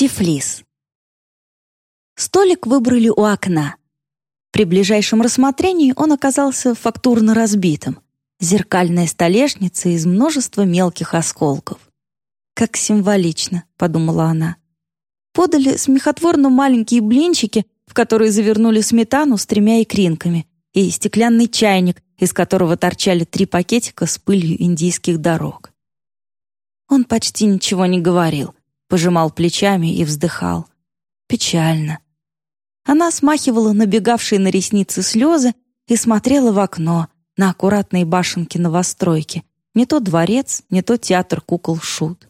Тифлис. Столик выбрали у окна. При ближайшем рассмотрении он оказался фактурно разбитым. Зеркальная столешница из множества мелких осколков. «Как символично», — подумала она. Подали смехотворно маленькие блинчики, в которые завернули сметану с тремя икринками, и стеклянный чайник, из которого торчали три пакетика с пылью индийских дорог. Он почти ничего не говорил, пожимал плечами и вздыхал. Печально. Она смахивала набегавшие на ресницы слезы и смотрела в окно на аккуратные башенки новостройки. Не то дворец, не то театр кукол-шут.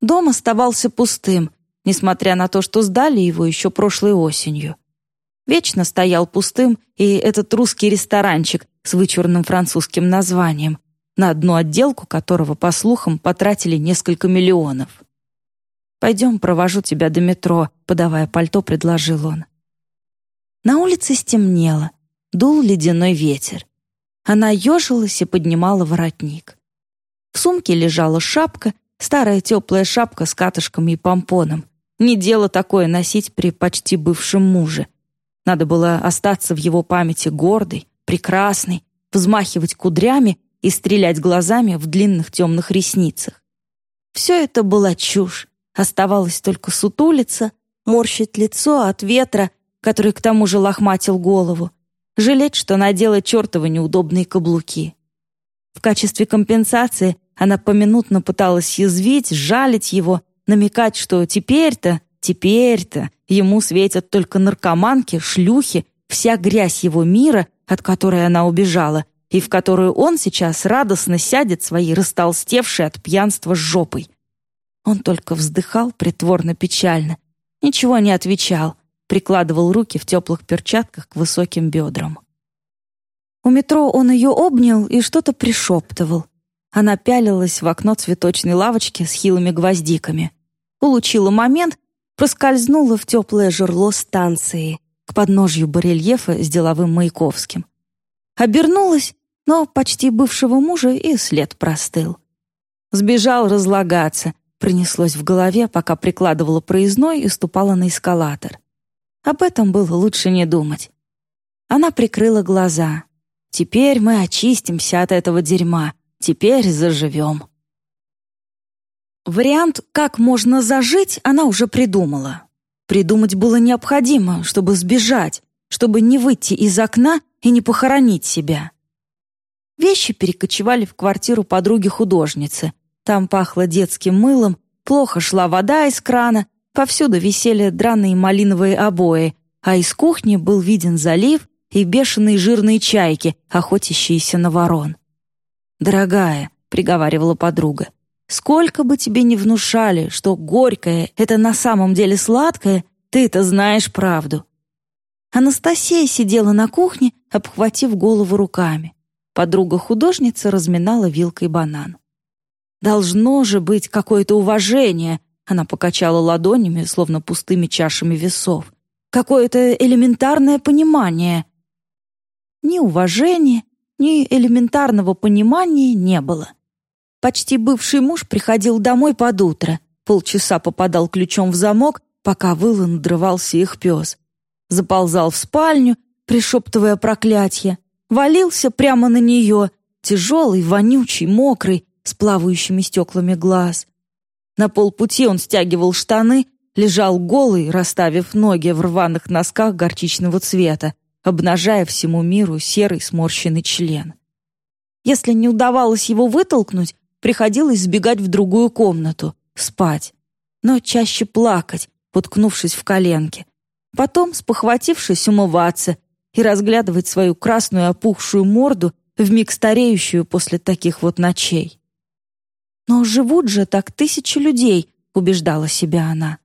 Дом оставался пустым, несмотря на то, что сдали его еще прошлой осенью. Вечно стоял пустым и этот русский ресторанчик с вычурным французским названием, на одну отделку которого, по слухам, потратили несколько миллионов. «Пойдем, провожу тебя до метро», — подавая пальто, предложил он. На улице стемнело, дул ледяной ветер. Она ежилась и поднимала воротник. В сумке лежала шапка, старая теплая шапка с катышками и помпоном. Не дело такое носить при почти бывшем муже. Надо было остаться в его памяти гордой, прекрасной, взмахивать кудрями и стрелять глазами в длинных темных ресницах. Все это была чушь. Оставалось только сутулиться, морщить лицо от ветра, который к тому же лохматил голову, жалеть, что надела чертовы неудобные каблуки. В качестве компенсации она поминутно пыталась язвить, жалить его, намекать, что теперь-то, теперь-то ему светят только наркоманки, шлюхи, вся грязь его мира, от которой она убежала, и в которую он сейчас радостно сядет своей растолстевшей от пьянства жопой. Он только вздыхал притворно-печально, ничего не отвечал, прикладывал руки в теплых перчатках к высоким бедрам. У метро он ее обнял и что-то пришептывал. Она пялилась в окно цветочной лавочки с хилыми гвоздиками. Улучила момент, проскользнула в теплое жерло станции к подножью барельефа с деловым Маяковским. Обернулась, но почти бывшего мужа и след простыл. Сбежал разлагаться — Пронеслось в голове, пока прикладывала проездной и ступала на эскалатор. Об этом было лучше не думать. Она прикрыла глаза. «Теперь мы очистимся от этого дерьма. Теперь заживем». Вариант «как можно зажить» она уже придумала. Придумать было необходимо, чтобы сбежать, чтобы не выйти из окна и не похоронить себя. Вещи перекочевали в квартиру подруги-художницы — там пахло детским мылом, плохо шла вода из крана, повсюду висели драные малиновые обои, а из кухни был виден залив и бешеные жирные чайки, охотящиеся на ворон. «Дорогая», — приговаривала подруга, «сколько бы тебе ни внушали, что горькое — это на самом деле сладкое, ты-то знаешь правду». Анастасия сидела на кухне, обхватив голову руками. Подруга-художница разминала вилкой банан. Должно же быть какое-то уважение. Она покачала ладонями, словно пустыми чашами весов. Какое-то элементарное понимание. Ни уважения, ни элементарного понимания не было. Почти бывший муж приходил домой под утро, полчаса попадал ключом в замок, пока выл и надрывался их пес. Заползал в спальню, пришептывая проклятие, валился прямо на нее, тяжелый, вонючий, мокрый, с плавающими стеклами глаз. На полпути он стягивал штаны, лежал голый, расставив ноги в рваных носках горчичного цвета, обнажая всему миру серый сморщенный член. Если не удавалось его вытолкнуть, приходилось сбегать в другую комнату, спать, но чаще плакать, уткнувшись в коленки. Потом, спохватившись, умываться и разглядывать свою красную опухшую морду, вмиг стареющую после таких вот ночей. «Но живут же так тысячи людей», — убеждала себя она.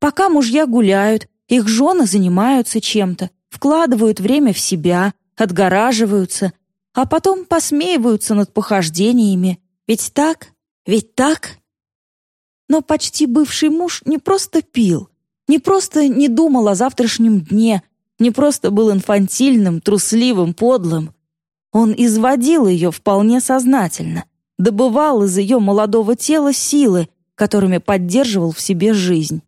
«Пока мужья гуляют, их жены занимаются чем-то, вкладывают время в себя, отгораживаются, а потом посмеиваются над похождениями. Ведь так? Ведь так?» Но почти бывший муж не просто пил, не просто не думал о завтрашнем дне, не просто был инфантильным, трусливым, подлым. Он изводил ее вполне сознательно, добывал из ее молодого тела силы, которыми поддерживал в себе жизнь.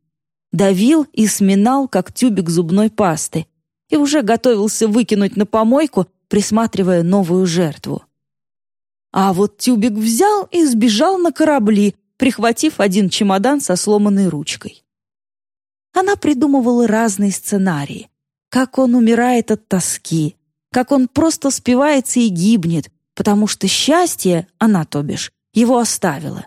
давил и сминал, как тюбик зубной пасты, и уже готовился выкинуть на помойку, присматривая новую жертву. А вот тюбик взял и сбежал на корабли, прихватив один чемодан со сломанной ручкой. Она придумывала разные сценарии. Как он умирает от тоски, как он просто спивается и гибнет, потому что счастье, она, то бишь, его оставила.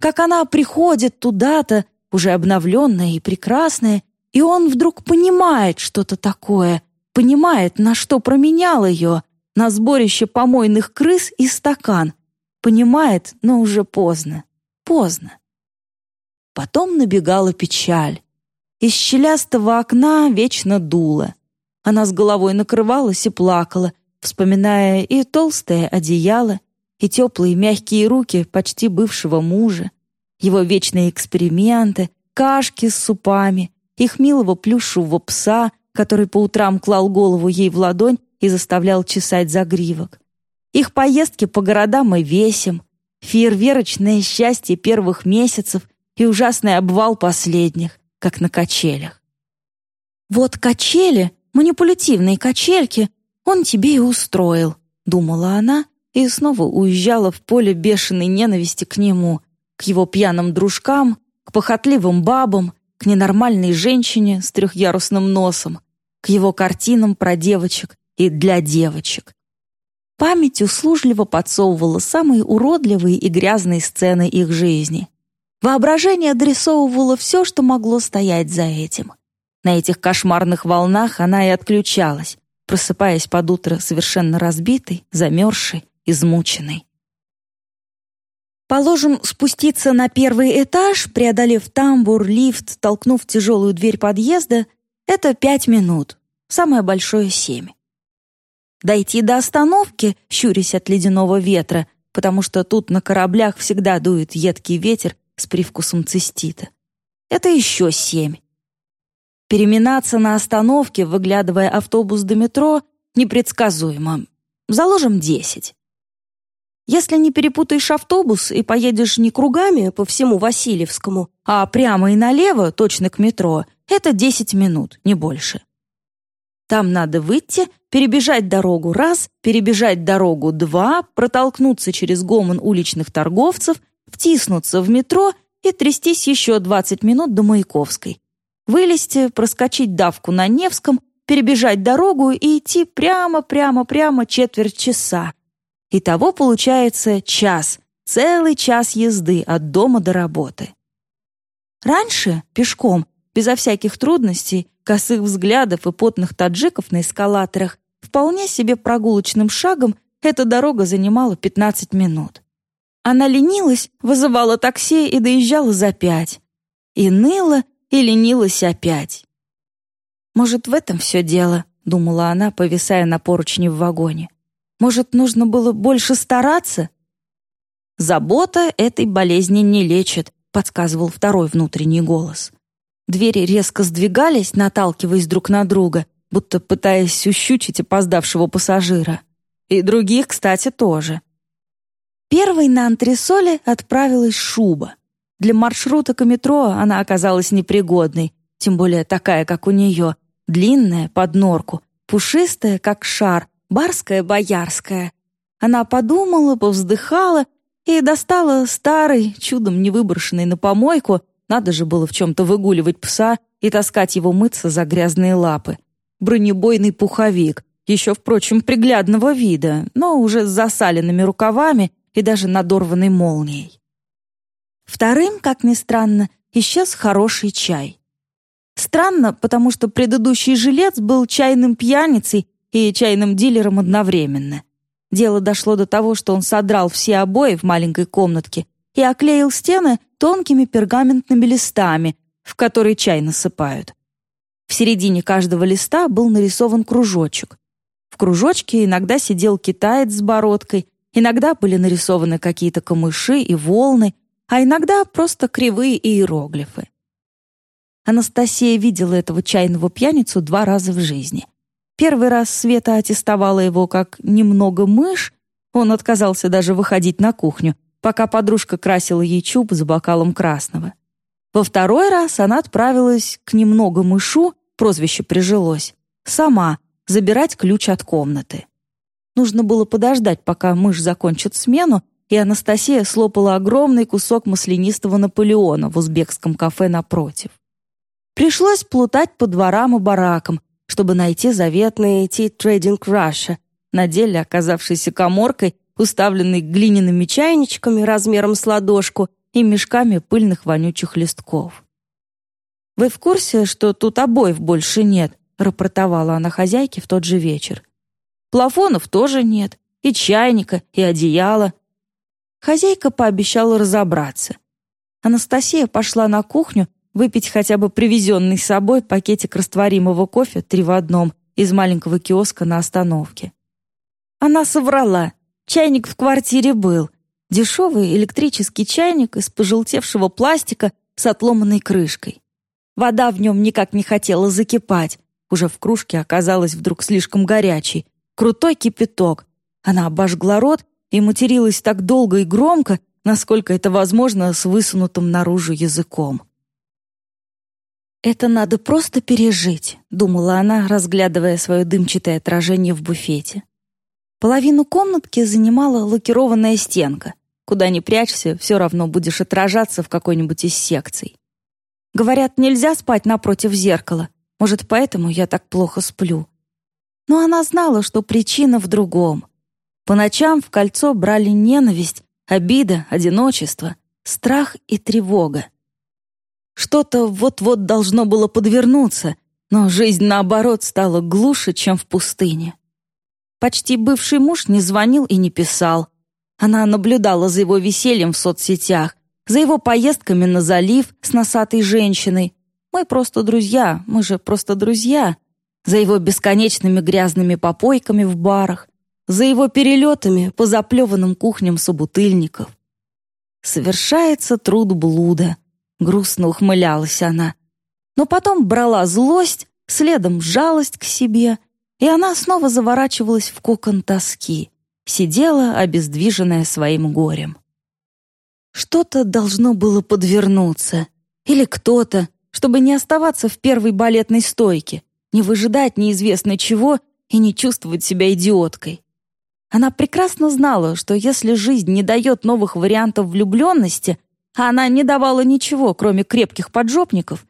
Как она приходит туда-то, уже обновленная и прекрасная, и он вдруг понимает что-то такое, понимает, на что променял ее, на сборище помойных крыс и стакан. Понимает, но уже поздно, поздно. Потом набегала печаль. Из щелястого окна вечно дуло. Она с головой накрывалась и плакала, вспоминая и толстое одеяло, и теплые мягкие руки почти бывшего мужа, его вечные эксперименты, кашки с супами, их милого плюшевого пса, который по утрам клал голову ей в ладонь и заставлял чесать загривок, их поездки по городам и весям, фейерверочное счастье первых месяцев и ужасный обвал последних, как на качелях. Вот качели, манипулятивные качельки, он тебе и устроил, думала она и снова уезжала в поле бешеной ненависти к нему, к его пьяным дружкам, к похотливым бабам, к ненормальной женщине с трехъярусным носом, к его картинам про девочек и для девочек. Память услужливо подсовывала самые уродливые и грязные сцены их жизни. Воображение адресовывало все, что могло стоять за этим. На этих кошмарных волнах она и отключалась, просыпаясь под утро совершенно разбитой, замерзшей, измученной. Положим, спуститься на первый этаж, преодолев тамбур, лифт, толкнув тяжелую дверь подъезда, это пять минут, самое большое — семь. Дойти до остановки, щурясь от ледяного ветра, потому что тут на кораблях всегда дует едкий ветер с привкусом цистита. Это еще семь. Переминаться на остановке, выглядывая автобус до метро, непредсказуемо. Заложим десять. Если не перепутаешь автобус и поедешь не кругами по всему Васильевскому, а прямо и налево, точно к метро, это 10 минут, не больше. Там надо выйти, перебежать дорогу раз, перебежать дорогу два, протолкнуться через гомон уличных торговцев, втиснуться в метро и трястись еще 20 минут до Маяковской. Вылезти, проскочить давку на Невском, перебежать дорогу и идти прямо-прямо-прямо четверть часа, Итого получается час, целый час езды от дома до работы. Раньше, пешком, безо всяких трудностей, косых взглядов и потных таджиков на эскалаторах, вполне себе прогулочным шагом эта дорога занимала 15 минут. Она ленилась, вызывала такси и доезжала за пять. И ныла, и ленилась опять. «Может, в этом все дело», — думала она, повисая на поручне в вагоне. Может, нужно было больше стараться? Забота этой болезни не лечит, подсказывал второй внутренний голос. Двери резко сдвигались, наталкиваясь друг на друга, будто пытаясь ущучить опоздавшего пассажира. И других, кстати, тоже. Первой на антресоле отправилась шуба. Для маршрута к метро она оказалась непригодной, тем более такая, как у нее, длинная, под норку, пушистая, как шар, барская-боярская. Она подумала, повздыхала и достала старый, чудом не выброшенный на помойку, надо же было в чем-то выгуливать пса и таскать его мыться за грязные лапы. Бронебойный пуховик, еще, впрочем, приглядного вида, но уже с засаленными рукавами и даже надорванной молнией. Вторым, как ни странно, исчез хороший чай. Странно, потому что предыдущий жилец был чайным пьяницей и чайным дилером одновременно. Дело дошло до того, что он содрал все обои в маленькой комнатке и оклеил стены тонкими пергаментными листами, в которые чай насыпают. В середине каждого листа был нарисован кружочек. В кружочке иногда сидел китаец с бородкой, иногда были нарисованы какие-то камыши и волны, а иногда просто кривые иероглифы. Анастасия видела этого чайного пьяницу два раза в жизни. Первый раз Света аттестовала его как «немного мышь», он отказался даже выходить на кухню, пока подружка красила ей чуб за бокалом красного. Во второй раз она отправилась к немного мышу, прозвище прижилось, сама забирать ключ от комнаты. Нужно было подождать, пока мышь закончит смену, и Анастасия слопала огромный кусок маслянистого Наполеона в узбекском кафе напротив. Пришлось плутать по дворам и баракам, чтобы найти заветный Tea Trading Russia, на деле оказавшийся коморкой, уставленной глиняными чайничками размером с ладошку и мешками пыльных вонючих листков. «Вы в курсе, что тут обоев больше нет?» — рапортовала она хозяйке в тот же вечер. «Плафонов тоже нет, и чайника, и одеяла». Хозяйка пообещала разобраться. Анастасия пошла на кухню выпить хотя бы привезенный с собой пакетик растворимого кофе три в одном из маленького киоска на остановке. Она соврала. Чайник в квартире был. Дешевый электрический чайник из пожелтевшего пластика с отломанной крышкой. Вода в нем никак не хотела закипать. Уже в кружке оказалась вдруг слишком горячей. Крутой кипяток. Она обожгла рот и материлась так долго и громко, насколько это возможно с высунутым наружу языком. «Это надо просто пережить», — думала она, разглядывая свое дымчатое отражение в буфете. Половину комнатки занимала лакированная стенка. Куда ни прячься, все равно будешь отражаться в какой-нибудь из секций. Говорят, нельзя спать напротив зеркала. Может, поэтому я так плохо сплю. Но она знала, что причина в другом. По ночам в кольцо брали ненависть, обида, одиночество, страх и тревога. Что-то вот-вот должно было подвернуться, но жизнь, наоборот, стала глуше, чем в пустыне. Почти бывший муж не звонил и не писал. Она наблюдала за его весельем в соцсетях, за его поездками на залив с носатой женщиной. Мы просто друзья, мы же просто друзья. За его бесконечными грязными попойками в барах, за его перелетами по заплеванным кухням собутыльников. Совершается труд блуда — Грустно ухмылялась она. Но потом брала злость, следом жалость к себе, и она снова заворачивалась в кокон тоски, сидела, обездвиженная своим горем. Что-то должно было подвернуться, или кто-то, чтобы не оставаться в первой балетной стойке, не выжидать неизвестно чего и не чувствовать себя идиоткой. Она прекрасно знала, что если жизнь не дает новых вариантов влюбленности, а она не давала ничего, кроме крепких поджопников,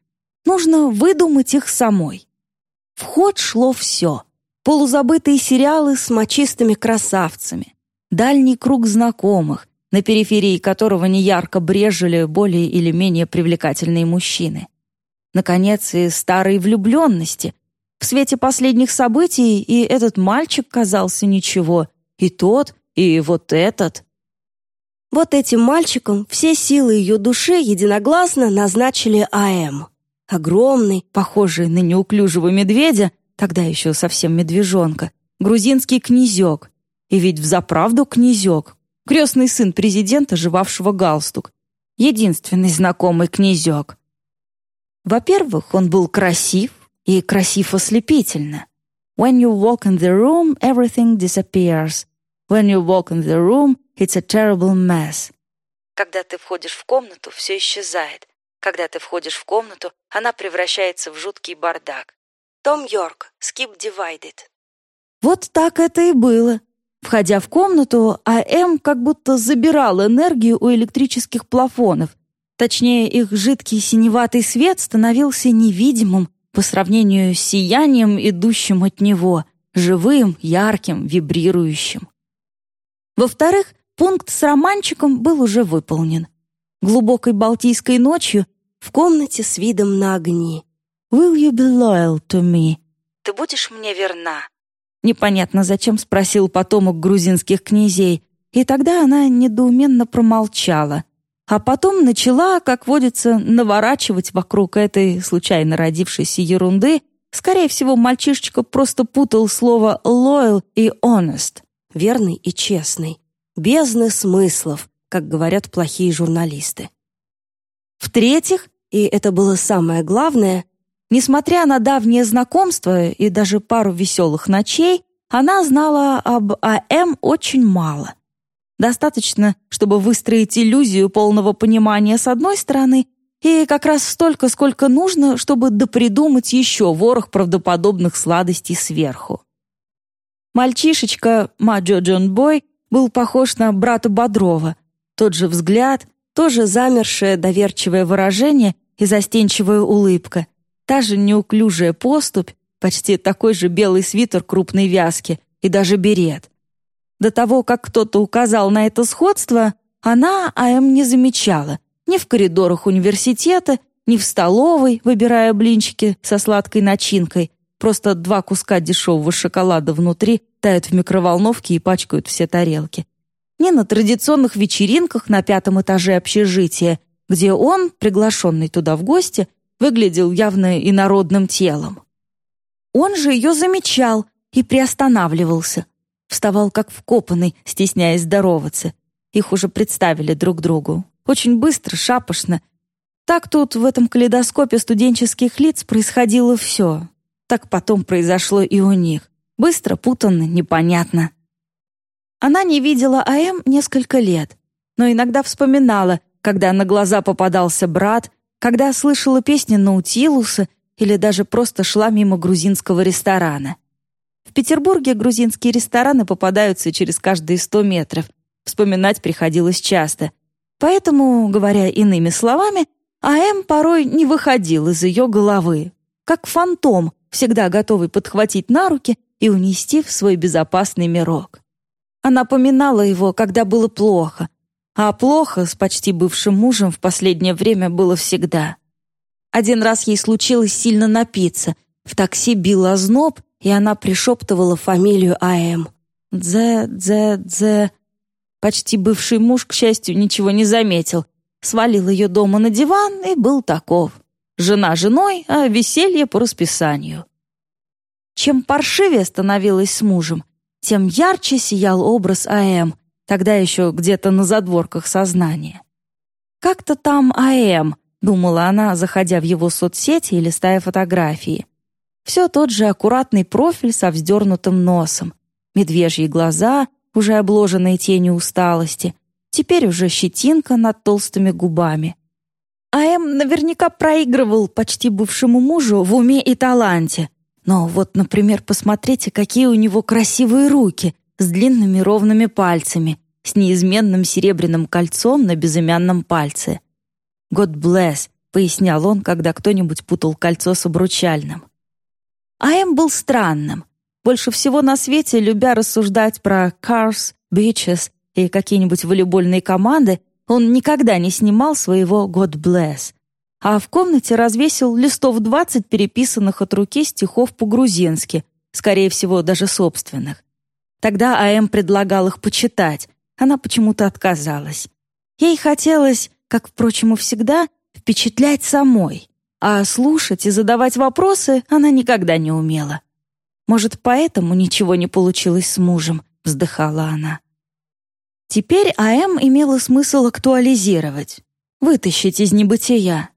нужно выдумать их самой. В ход шло все. Полузабытые сериалы с мочистыми красавцами, дальний круг знакомых, на периферии которого неярко брежели более или менее привлекательные мужчины. Наконец, и старые влюбленности. В свете последних событий и этот мальчик казался ничего, и тот, и вот этот. Вот этим мальчиком все силы ее души единогласно назначили АМ. Огромный, похожий на неуклюжего медведя, тогда еще совсем медвежонка, грузинский князек. И ведь взаправду князек, крестный сын президента, жевавшего галстук. Единственный знакомый князек. Во-первых, он был красив, и красив ослепительно. When you walk in the room, everything disappears. When you walk in the room, it's a terrible mess. Когда ты входишь в комнату, все исчезает. Когда ты входишь в комнату, она превращается в жуткий бардак. Том Йорк, Skip Divided. Вот так это и было. Входя в комнату, А.М. как будто забирал энергию у электрических плафонов. Точнее, их жидкий синеватый свет становился невидимым по сравнению с сиянием, идущим от него, живым, ярким, вибрирующим. Во-вторых, пункт с романчиком был уже выполнен. Глубокой балтийской ночью в комнате с видом на огни. «Will you be loyal to me?» «Ты будешь мне верна?» Непонятно зачем спросил потомок грузинских князей, и тогда она недоуменно промолчала. А потом начала, как водится, наворачивать вокруг этой случайно родившейся ерунды. Скорее всего, мальчишечка просто путал слово «loyal» и «honest» верный и честный, бездны смыслов, как говорят плохие журналисты. В-третьих, и это было самое главное, несмотря на давнее знакомство и даже пару веселых ночей, она знала об А.М. очень мало. Достаточно, чтобы выстроить иллюзию полного понимания с одной стороны и как раз столько, сколько нужно, чтобы допридумать еще ворох правдоподобных сладостей сверху. Мальчишечка Маджо Джон Бой был похож на брата Бодрова. Тот же взгляд, тоже замершее доверчивое выражение и застенчивая улыбка, та же неуклюжая поступь, почти такой же белый свитер крупной вязки и даже берет. До того, как кто-то указал на это сходство, она А.М. не замечала ни в коридорах университета, ни в столовой, выбирая блинчики со сладкой начинкой. Просто два куска дешевого шоколада внутри тают в микроволновке и пачкают все тарелки ни на традиционных вечеринках на пятом этаже общежития, где он, приглашенный туда в гости, выглядел явно инородным телом. Он же ее замечал и приостанавливался. Вставал как вкопанный, стесняясь здороваться. Их уже представили друг другу. Очень быстро, шапошно. Так тут в этом калейдоскопе студенческих лиц происходило все. Так потом произошло и у них. Быстро, путанно, непонятно. Она не видела А.М. несколько лет, но иногда вспоминала, когда на глаза попадался брат, когда слышала песни Наутилуса или даже просто шла мимо грузинского ресторана. В Петербурге грузинские рестораны попадаются через каждые сто метров. Вспоминать приходилось часто. Поэтому, говоря иными словами, А.М. порой не выходил из ее головы, как фантом, всегда готовый подхватить на руки и унести в свой безопасный мирок. Она поминала его, когда было плохо. А плохо с почти бывшим мужем в последнее время было всегда. Один раз ей случилось сильно напиться. В такси бил озноб, и она пришептывала фамилию А.М. «Дзе, дзе, дзе...» Почти бывший муж, к счастью, ничего не заметил. Свалил ее дома на диван и был таков. Жена женой, а веселье по расписанию. Чем паршивее становилась с мужем, тем ярче сиял образ А.М., тогда еще где-то на задворках сознания. «Как-то там А.М., — думала она, заходя в его соцсети и листая фотографии. Все тот же аккуратный профиль со вздернутым носом, медвежьи глаза, уже обложенные тенью усталости, теперь уже щетинка над толстыми губами. А.М. наверняка проигрывал почти бывшему мужу в уме и таланте, но вот, например, посмотрите, какие у него красивые руки с длинными ровными пальцами, с неизменным серебряным кольцом на безымянном пальце. «God bless», — пояснял он, когда кто-нибудь путал кольцо с обручальным. А.М. был странным. Больше всего на свете, любя рассуждать про cars, beaches и какие-нибудь волейбольные команды, он никогда не снимал своего «God bless», а в комнате развесил листов двадцать переписанных от руки стихов по-грузински, скорее всего, даже собственных. Тогда А.М. предлагал их почитать, она почему-то отказалась. Ей хотелось, как, впрочем, и всегда, впечатлять самой, а слушать и задавать вопросы она никогда не умела. «Может, поэтому ничего не получилось с мужем», — вздыхала она. Теперь А.М. имела смысл актуализировать, вытащить из небытия,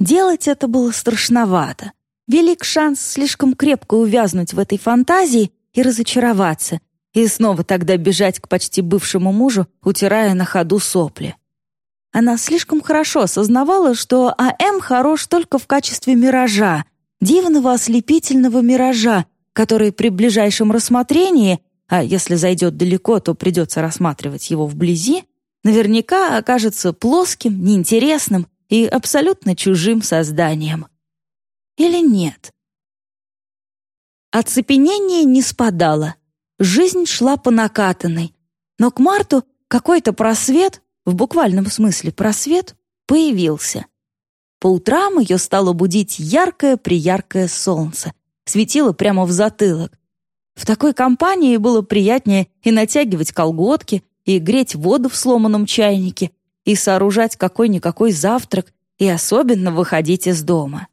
Делать это было страшновато. Велик шанс слишком крепко увязнуть в этой фантазии и разочароваться, и снова тогда бежать к почти бывшему мужу, утирая на ходу сопли. Она слишком хорошо осознавала, что А.М. хорош только в качестве миража, дивного ослепительного миража, который при ближайшем рассмотрении, а если зайдет далеко, то придется рассматривать его вблизи, наверняка окажется плоским, неинтересным и абсолютно чужим созданием. Или нет? Оцепенение не спадало. Жизнь шла по накатанной. Но к марту какой-то просвет, в буквальном смысле просвет, появился. По утрам ее стало будить яркое-прияркое солнце. Светило прямо в затылок. В такой компании было приятнее и натягивать колготки, и греть воду в сломанном чайнике, и сооружать какой-никакой завтрак, и особенно выходить из дома.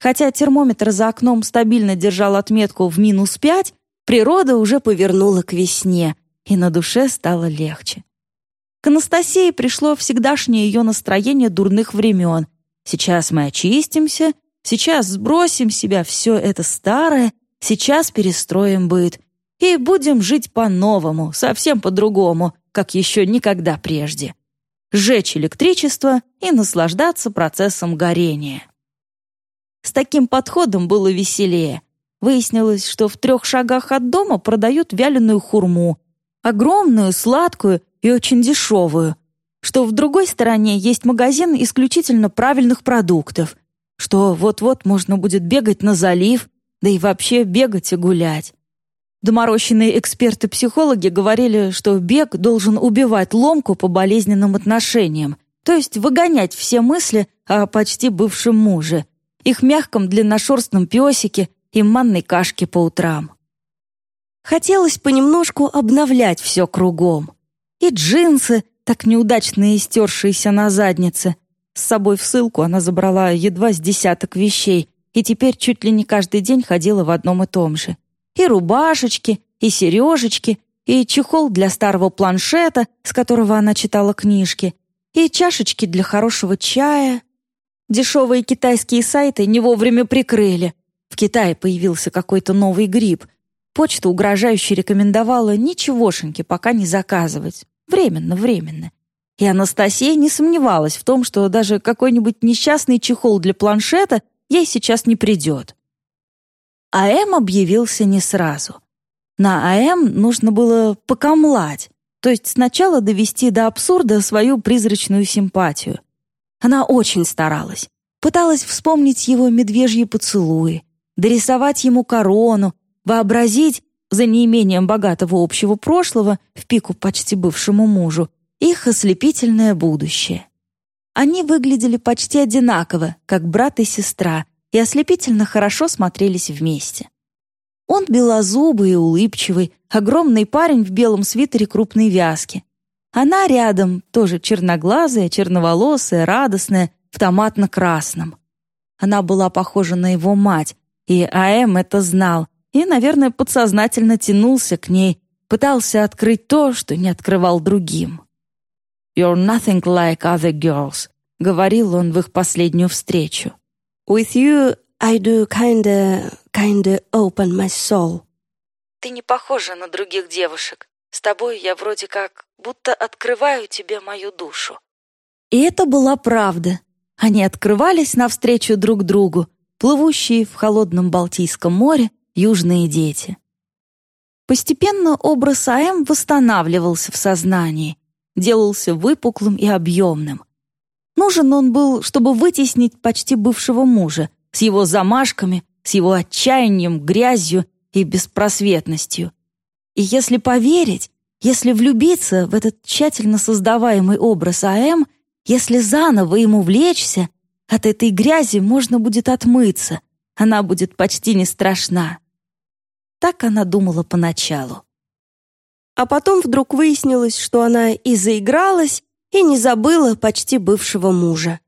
Хотя термометр за окном стабильно держал отметку в минус пять, природа уже повернула к весне, и на душе стало легче. К Анастасии пришло всегдашнее ее настроение дурных времен. Сейчас мы очистимся, сейчас сбросим себя все это старое, сейчас перестроим быт и будем жить по-новому, совсем по-другому, как еще никогда прежде. сжечь электричество и наслаждаться процессом горения. С таким подходом было веселее. Выяснилось, что в трех шагах от дома продают вяленую хурму, огромную, сладкую и очень дешевую, что в другой стороне есть магазин исключительно правильных продуктов, что вот-вот можно будет бегать на залив, да и вообще бегать и гулять. Доморощенные эксперты-психологи говорили, что бег должен убивать ломку по болезненным отношениям, то есть выгонять все мысли о почти бывшем муже, их мягком длинношерстном песике и манной кашке по утрам. Хотелось понемножку обновлять все кругом. И джинсы, так неудачно истершиеся на заднице. С собой в ссылку она забрала едва с десяток вещей и теперь чуть ли не каждый день ходила в одном и том же. И рубашечки, и сережечки, и чехол для старого планшета, с которого она читала книжки, и чашечки для хорошего чая. Дешевые китайские сайты не вовремя прикрыли. В Китае появился какой-то новый грипп. Почта угрожающе рекомендовала ничегошеньки пока не заказывать. Временно, временно. И Анастасия не сомневалась в том, что даже какой-нибудь несчастный чехол для планшета ей сейчас не придет. АМ объявился не сразу. На АМ нужно было покомлать, то есть сначала довести до абсурда свою призрачную симпатию. Она очень старалась. Пыталась вспомнить его медвежьи поцелуи, дорисовать ему корону, вообразить, за неимением богатого общего прошлого, в пику почти бывшему мужу, их ослепительное будущее. Они выглядели почти одинаково, как брат и сестра, и ослепительно хорошо смотрелись вместе. Он белозубый и улыбчивый, огромный парень в белом свитере крупной вязки. Она рядом, тоже черноглазая, черноволосая, радостная, в томатно-красном. Она была похожа на его мать, и А.М. это знал, и, наверное, подсознательно тянулся к ней, пытался открыть то, что не открывал другим. «You're nothing like other girls», — говорил он в их последнюю встречу. With you I do kinda, kinda open my soul. Ты не похожа на других девушек. С тобой я вроде как будто открываю тебе мою душу. И это была правда. Они открывались навстречу друг другу, плывущие в холодном Балтийском море южные дети. Постепенно образ А.М. восстанавливался в сознании, делался выпуклым и объемным. Нужен он был, чтобы вытеснить почти бывшего мужа, с его замашками, с его отчаянием, грязью и беспросветностью. И если поверить, если влюбиться в этот тщательно создаваемый образ А.М., если заново ему влечься, от этой грязи можно будет отмыться, она будет почти не страшна. Так она думала поначалу. А потом вдруг выяснилось, что она и заигралась, и не забыла почти бывшего мужа.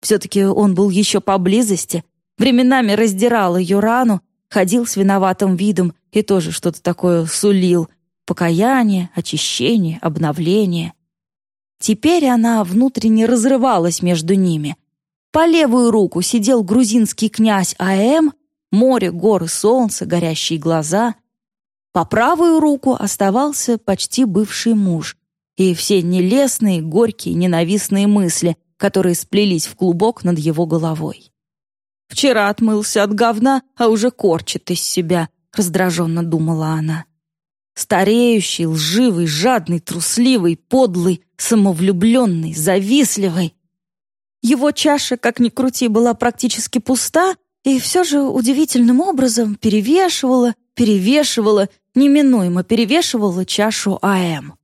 Все-таки он был еще поблизости, временами раздирал ее рану, ходил с виноватым видом и тоже что-то такое сулил. Покаяние, очищение, обновление. Теперь она внутренне разрывалась между ними. По левую руку сидел грузинский князь А.М., море, горы, солнце, горящие глаза. По правую руку оставался почти бывший муж, и все нелестные, горькие, ненавистные мысли, которые сплелись в клубок над его головой. «Вчера отмылся от говна, а уже корчит из себя», — раздраженно думала она. Стареющий, лживый, жадный, трусливый, подлый, самовлюбленный, завистливый. Его чаша, как ни крути, была практически пуста, и все же удивительным образом перевешивала, перевешивала, неминуемо перевешивала чашу АМ.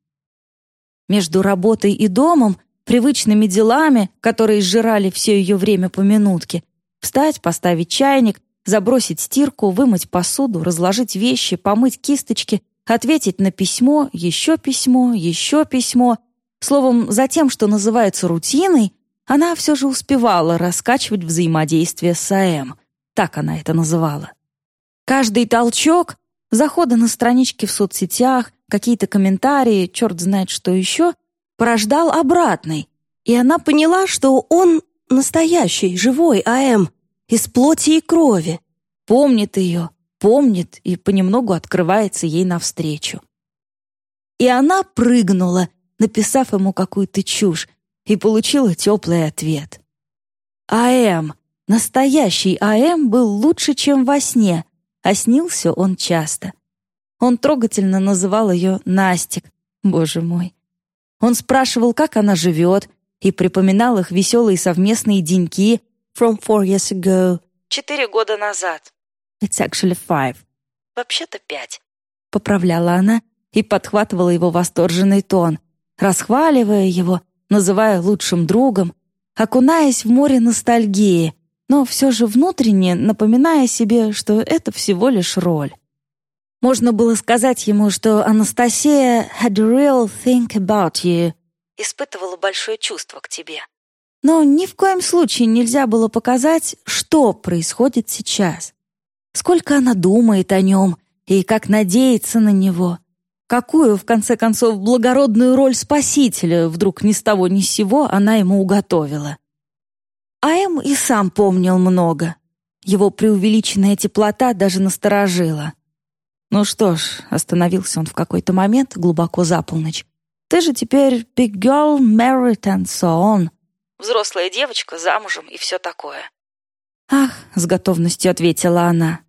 Между работой и домом, привычными делами, которые сжирали все ее время по минутке, встать, поставить чайник, забросить стирку, вымыть посуду, разложить вещи, помыть кисточки, ответить на письмо, еще письмо, еще письмо. Словом, за тем, что называется рутиной, она все же успевала раскачивать взаимодействие с АМ. Так она это называла. Каждый толчок, заходы на странички в соцсетях, какие-то комментарии, черт знает что еще, порождал обратный. И она поняла, что он настоящий, живой АМ, из плоти и крови. Помнит ее, помнит и понемногу открывается ей навстречу. И она прыгнула, написав ему какую-то чушь, и получила теплый ответ. АМ, настоящий АМ был лучше, чем во сне, а снился он часто. Он трогательно называл ее Настик, боже мой. Он спрашивал, как она живет, и припоминал их веселые совместные деньки from four years ago. Четыре года назад. It's actually five. Вообще-то пять. Поправляла она и подхватывала его восторженный тон, расхваливая его, называя лучшим другом, окунаясь в море ностальгии, но все же внутренне напоминая себе, что это всего лишь роль. Можно было сказать ему, что Анастасия had a real think about you, испытывала большое чувство к тебе. Но ни в коем случае нельзя было показать, что происходит сейчас. Сколько она думает о нем и как надеется на него. Какую, в конце концов, благородную роль спасителя вдруг ни с того ни с сего она ему уготовила. А Эм и сам помнил много. Его преувеличенная теплота даже насторожила. «Ну что ж», — остановился он в какой-то момент, глубоко за полночь, «ты же теперь big girl, married and so on». Взрослая девочка, замужем и все такое. «Ах», — с готовностью ответила она,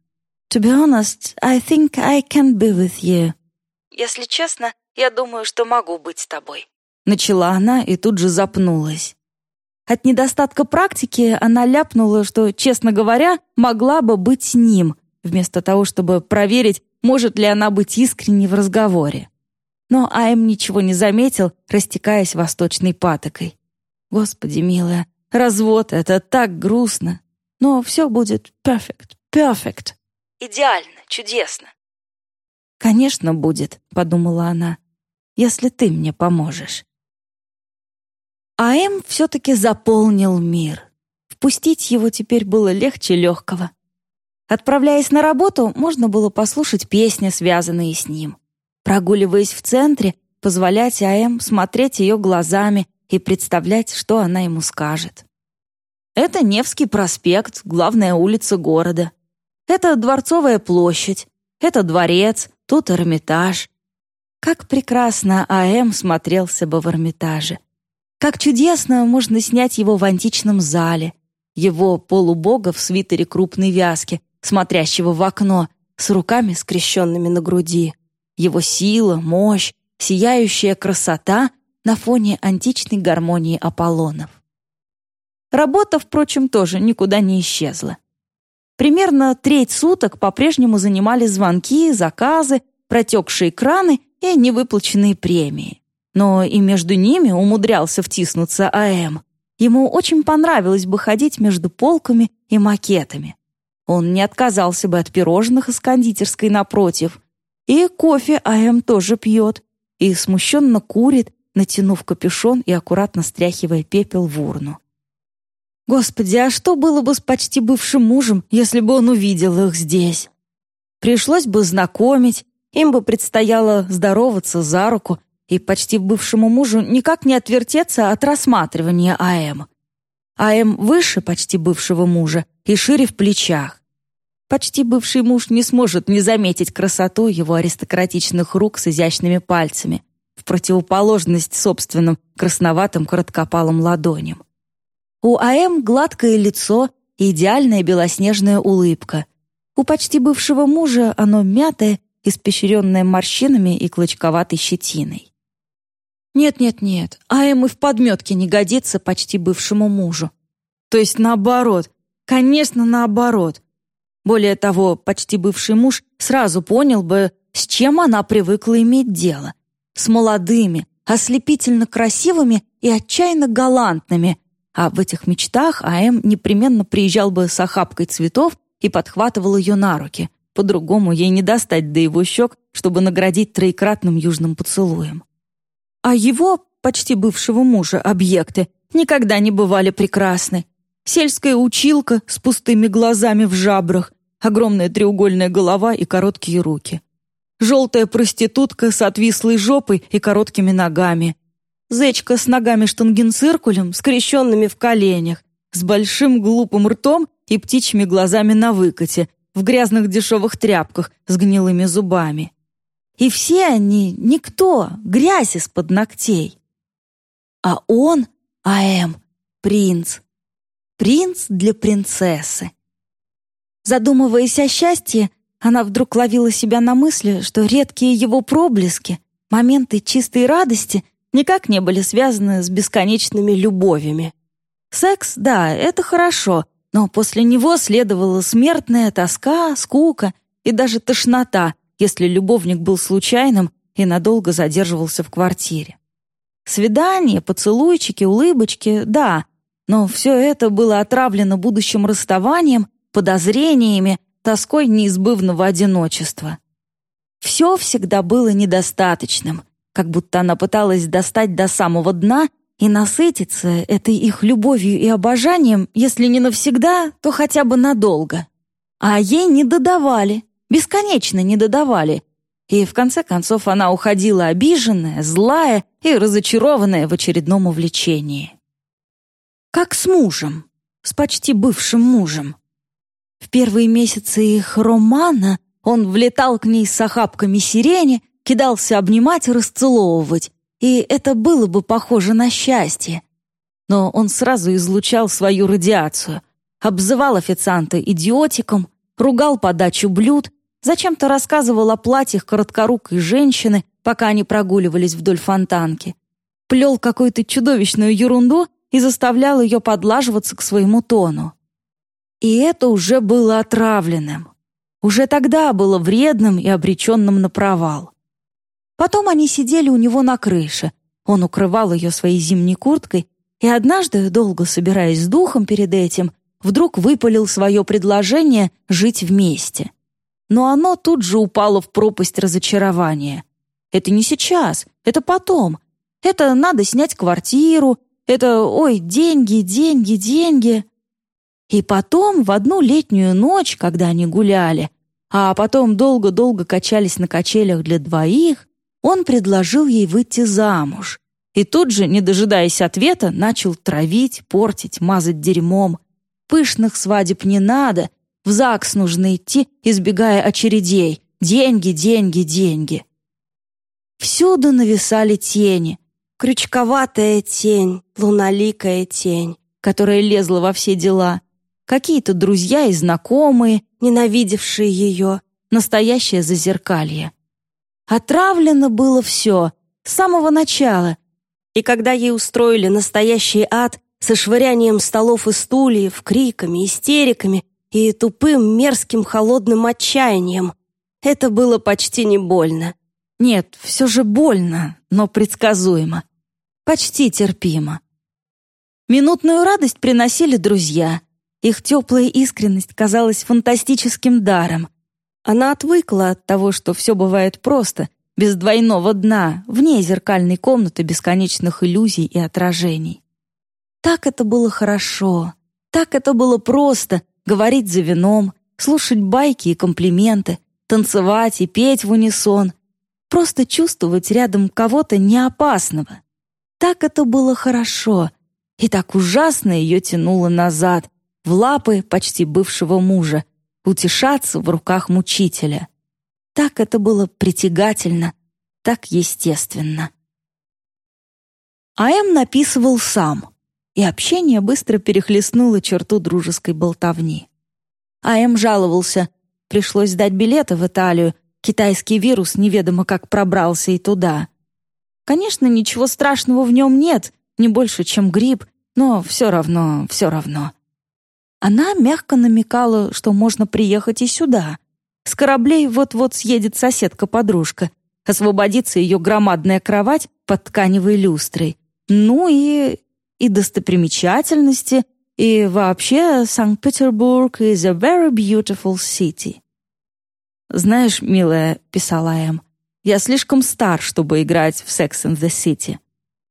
«To be honest, I think I can be with you». «Если честно, я думаю, что могу быть с тобой». Начала она и тут же запнулась. От недостатка практики она ляпнула, что, честно говоря, могла бы быть с ним, вместо того, чтобы проверить, может ли она быть искренней в разговоре. Но Айм ничего не заметил, растекаясь восточной патокой. Господи, милая, развод — это так грустно. Но все будет perfect, perfect. Идеально, чудесно. «Конечно, будет», — подумала она, — «если ты мне поможешь». АМ все-таки заполнил мир. Впустить его теперь было легче легкого. Отправляясь на работу, можно было послушать песни, связанные с ним. Прогуливаясь в центре, позволять АМ смотреть ее глазами и представлять, что она ему скажет. Это Невский проспект, главная улица города. Это Дворцовая площадь. Это дворец, тут Эрмитаж. Как прекрасно АМ смотрелся бы в Эрмитаже. Как чудесно можно снять его в античном зале, его полубога в свитере крупной вязки, смотрящего в окно, с руками скрещенными на груди. Его сила, мощь, сияющая красота на фоне античной гармонии Аполлонов. Работа, впрочем, тоже никуда не исчезла. Примерно треть суток по-прежнему занимали звонки, заказы, протекшие краны и невыплаченные премии но и между ними умудрялся втиснуться АМ. Ему очень понравилось бы ходить между полками и макетами. Он не отказался бы от пирожных из кондитерской напротив. И кофе АМ тоже пьет. И смущенно курит, натянув капюшон и аккуратно стряхивая пепел в урну. Господи, а что было бы с почти бывшим мужем, если бы он увидел их здесь? Пришлось бы знакомить, им бы предстояло здороваться за руку и почти бывшему мужу никак не отвертеться от рассматривания АМ. АМ выше почти бывшего мужа и шире в плечах. Почти бывший муж не сможет не заметить красоту его аристократичных рук с изящными пальцами, в противоположность собственным красноватым короткопалым ладоням. У АМ гладкое лицо и идеальная белоснежная улыбка. У почти бывшего мужа оно мятое, испещренное морщинами и клочковатой щетиной. Нет-нет-нет, АМ и в подметке не годится почти бывшему мужу. То есть наоборот, конечно, наоборот. Более того, почти бывший муж сразу понял бы, с чем она привыкла иметь дело. С молодыми, ослепительно красивыми и отчаянно галантными. А в этих мечтах АМ непременно приезжал бы с охапкой цветов и подхватывал ее на руки. По-другому ей не достать до его щек, чтобы наградить троекратным южным поцелуем. А его, почти бывшего мужа, объекты никогда не бывали прекрасны. Сельская училка с пустыми глазами в жабрах, огромная треугольная голова и короткие руки. Желтая проститутка с отвислой жопой и короткими ногами. Зечка с ногами-штангенциркулем, скрещенными в коленях, с большим глупым ртом и птичьими глазами на выкате, в грязных дешевых тряпках с гнилыми зубами. И все они — никто, грязь из-под ногтей. А он, А.М. Принц. Принц для принцессы. Задумываясь о счастье, она вдруг ловила себя на мысли, что редкие его проблески, моменты чистой радости никак не были связаны с бесконечными любовями. Секс, да, это хорошо, но после него следовала смертная тоска, скука и даже тошнота, если любовник был случайным и надолго задерживался в квартире. Свидания, поцелуйчики, улыбочки — да, но все это было отравлено будущим расставанием, подозрениями, тоской неизбывного одиночества. Все всегда было недостаточным, как будто она пыталась достать до самого дна и насытиться этой их любовью и обожанием, если не навсегда, то хотя бы надолго. А ей не додавали, бесконечно не додавали. И в конце концов она уходила обиженная, злая и разочарованная в очередном увлечении. Как с мужем, с почти бывшим мужем. В первые месяцы их романа он влетал к ней с охапками сирени, кидался обнимать и расцеловывать, и это было бы похоже на счастье. Но он сразу излучал свою радиацию, обзывал официанта идиотиком, ругал подачу блюд, зачем-то рассказывал о платьях короткорукой женщины, пока они прогуливались вдоль фонтанки, плел какую-то чудовищную ерунду и заставлял ее подлаживаться к своему тону. И это уже было отравленным. Уже тогда было вредным и обреченным на провал. Потом они сидели у него на крыше. Он укрывал ее своей зимней курткой, и однажды, долго собираясь с духом перед этим, вдруг выпалил свое предложение жить вместе. Но оно тут же упало в пропасть разочарования. Это не сейчас, это потом. Это надо снять квартиру, это, ой, деньги, деньги, деньги. И потом, в одну летнюю ночь, когда они гуляли, а потом долго-долго качались на качелях для двоих, он предложил ей выйти замуж. И тут же, не дожидаясь ответа, начал травить, портить, мазать дерьмом. Пышных свадеб не надо, в ЗАГС нужно идти, избегая очередей. Деньги, деньги, деньги. Всюду нависали тени. Крючковатая тень, луноликая тень, которая лезла во все дела какие-то друзья и знакомые, ненавидевшие ее, настоящее зазеркалье. Отравлено было все, с самого начала. И когда ей устроили настоящий ад со швырянием столов и стульев, криками, истериками и тупым, мерзким, холодным отчаянием, это было почти не больно. Нет, все же больно, но предсказуемо. Почти терпимо. Минутную радость приносили друзья — их теплая искренность казалась фантастическим даром. Она отвыкла от того, что все бывает просто, без двойного дна, вне зеркальной комнаты бесконечных иллюзий и отражений. Так это было хорошо, так это было просто говорить за вином, слушать байки и комплименты, танцевать и петь в унисон, просто чувствовать рядом кого-то неопасного. Так это было хорошо, и так ужасно ее тянуло назад, в лапы почти бывшего мужа, утешаться в руках мучителя. Так это было притягательно, так естественно. А.М. написывал сам, и общение быстро перехлестнуло черту дружеской болтовни. А.М. жаловался, пришлось сдать билеты в Италию, китайский вирус неведомо как пробрался и туда. Конечно, ничего страшного в нем нет, не больше, чем грипп, но все равно, все равно. Она мягко намекала, что можно приехать и сюда. С кораблей вот-вот съедет соседка-подружка. Освободится ее громадная кровать под тканевой люстрой. Ну и... и достопримечательности, и вообще Санкт-Петербург is a very beautiful city. «Знаешь, милая», — писала Эм, — «я слишком стар, чтобы играть в Sex and the City.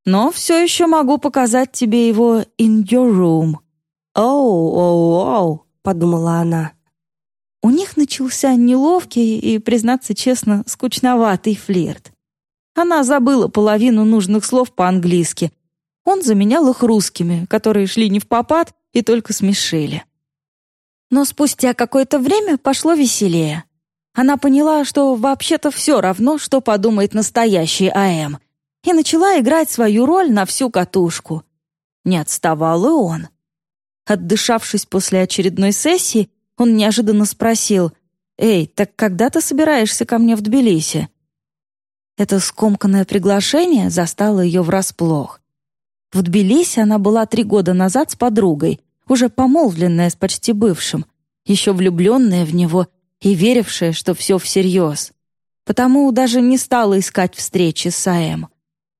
Но все еще могу показать тебе его in your room». «Оу, оу, оу», — подумала она. У них начался неловкий и, признаться честно, скучноватый флирт. Она забыла половину нужных слов по-английски. Он заменял их русскими, которые шли не в попад и только смешили. Но спустя какое-то время пошло веселее. Она поняла, что вообще-то все равно, что подумает настоящий АМ, и начала играть свою роль на всю катушку. Не отставал и он. Отдышавшись после очередной сессии, он неожиданно спросил, «Эй, так когда ты собираешься ко мне в Тбилиси?» Это скомканное приглашение застало ее врасплох. В Тбилиси она была три года назад с подругой, уже помолвленная с почти бывшим, еще влюбленная в него и верившая, что все всерьез. Потому даже не стала искать встречи с Аэм.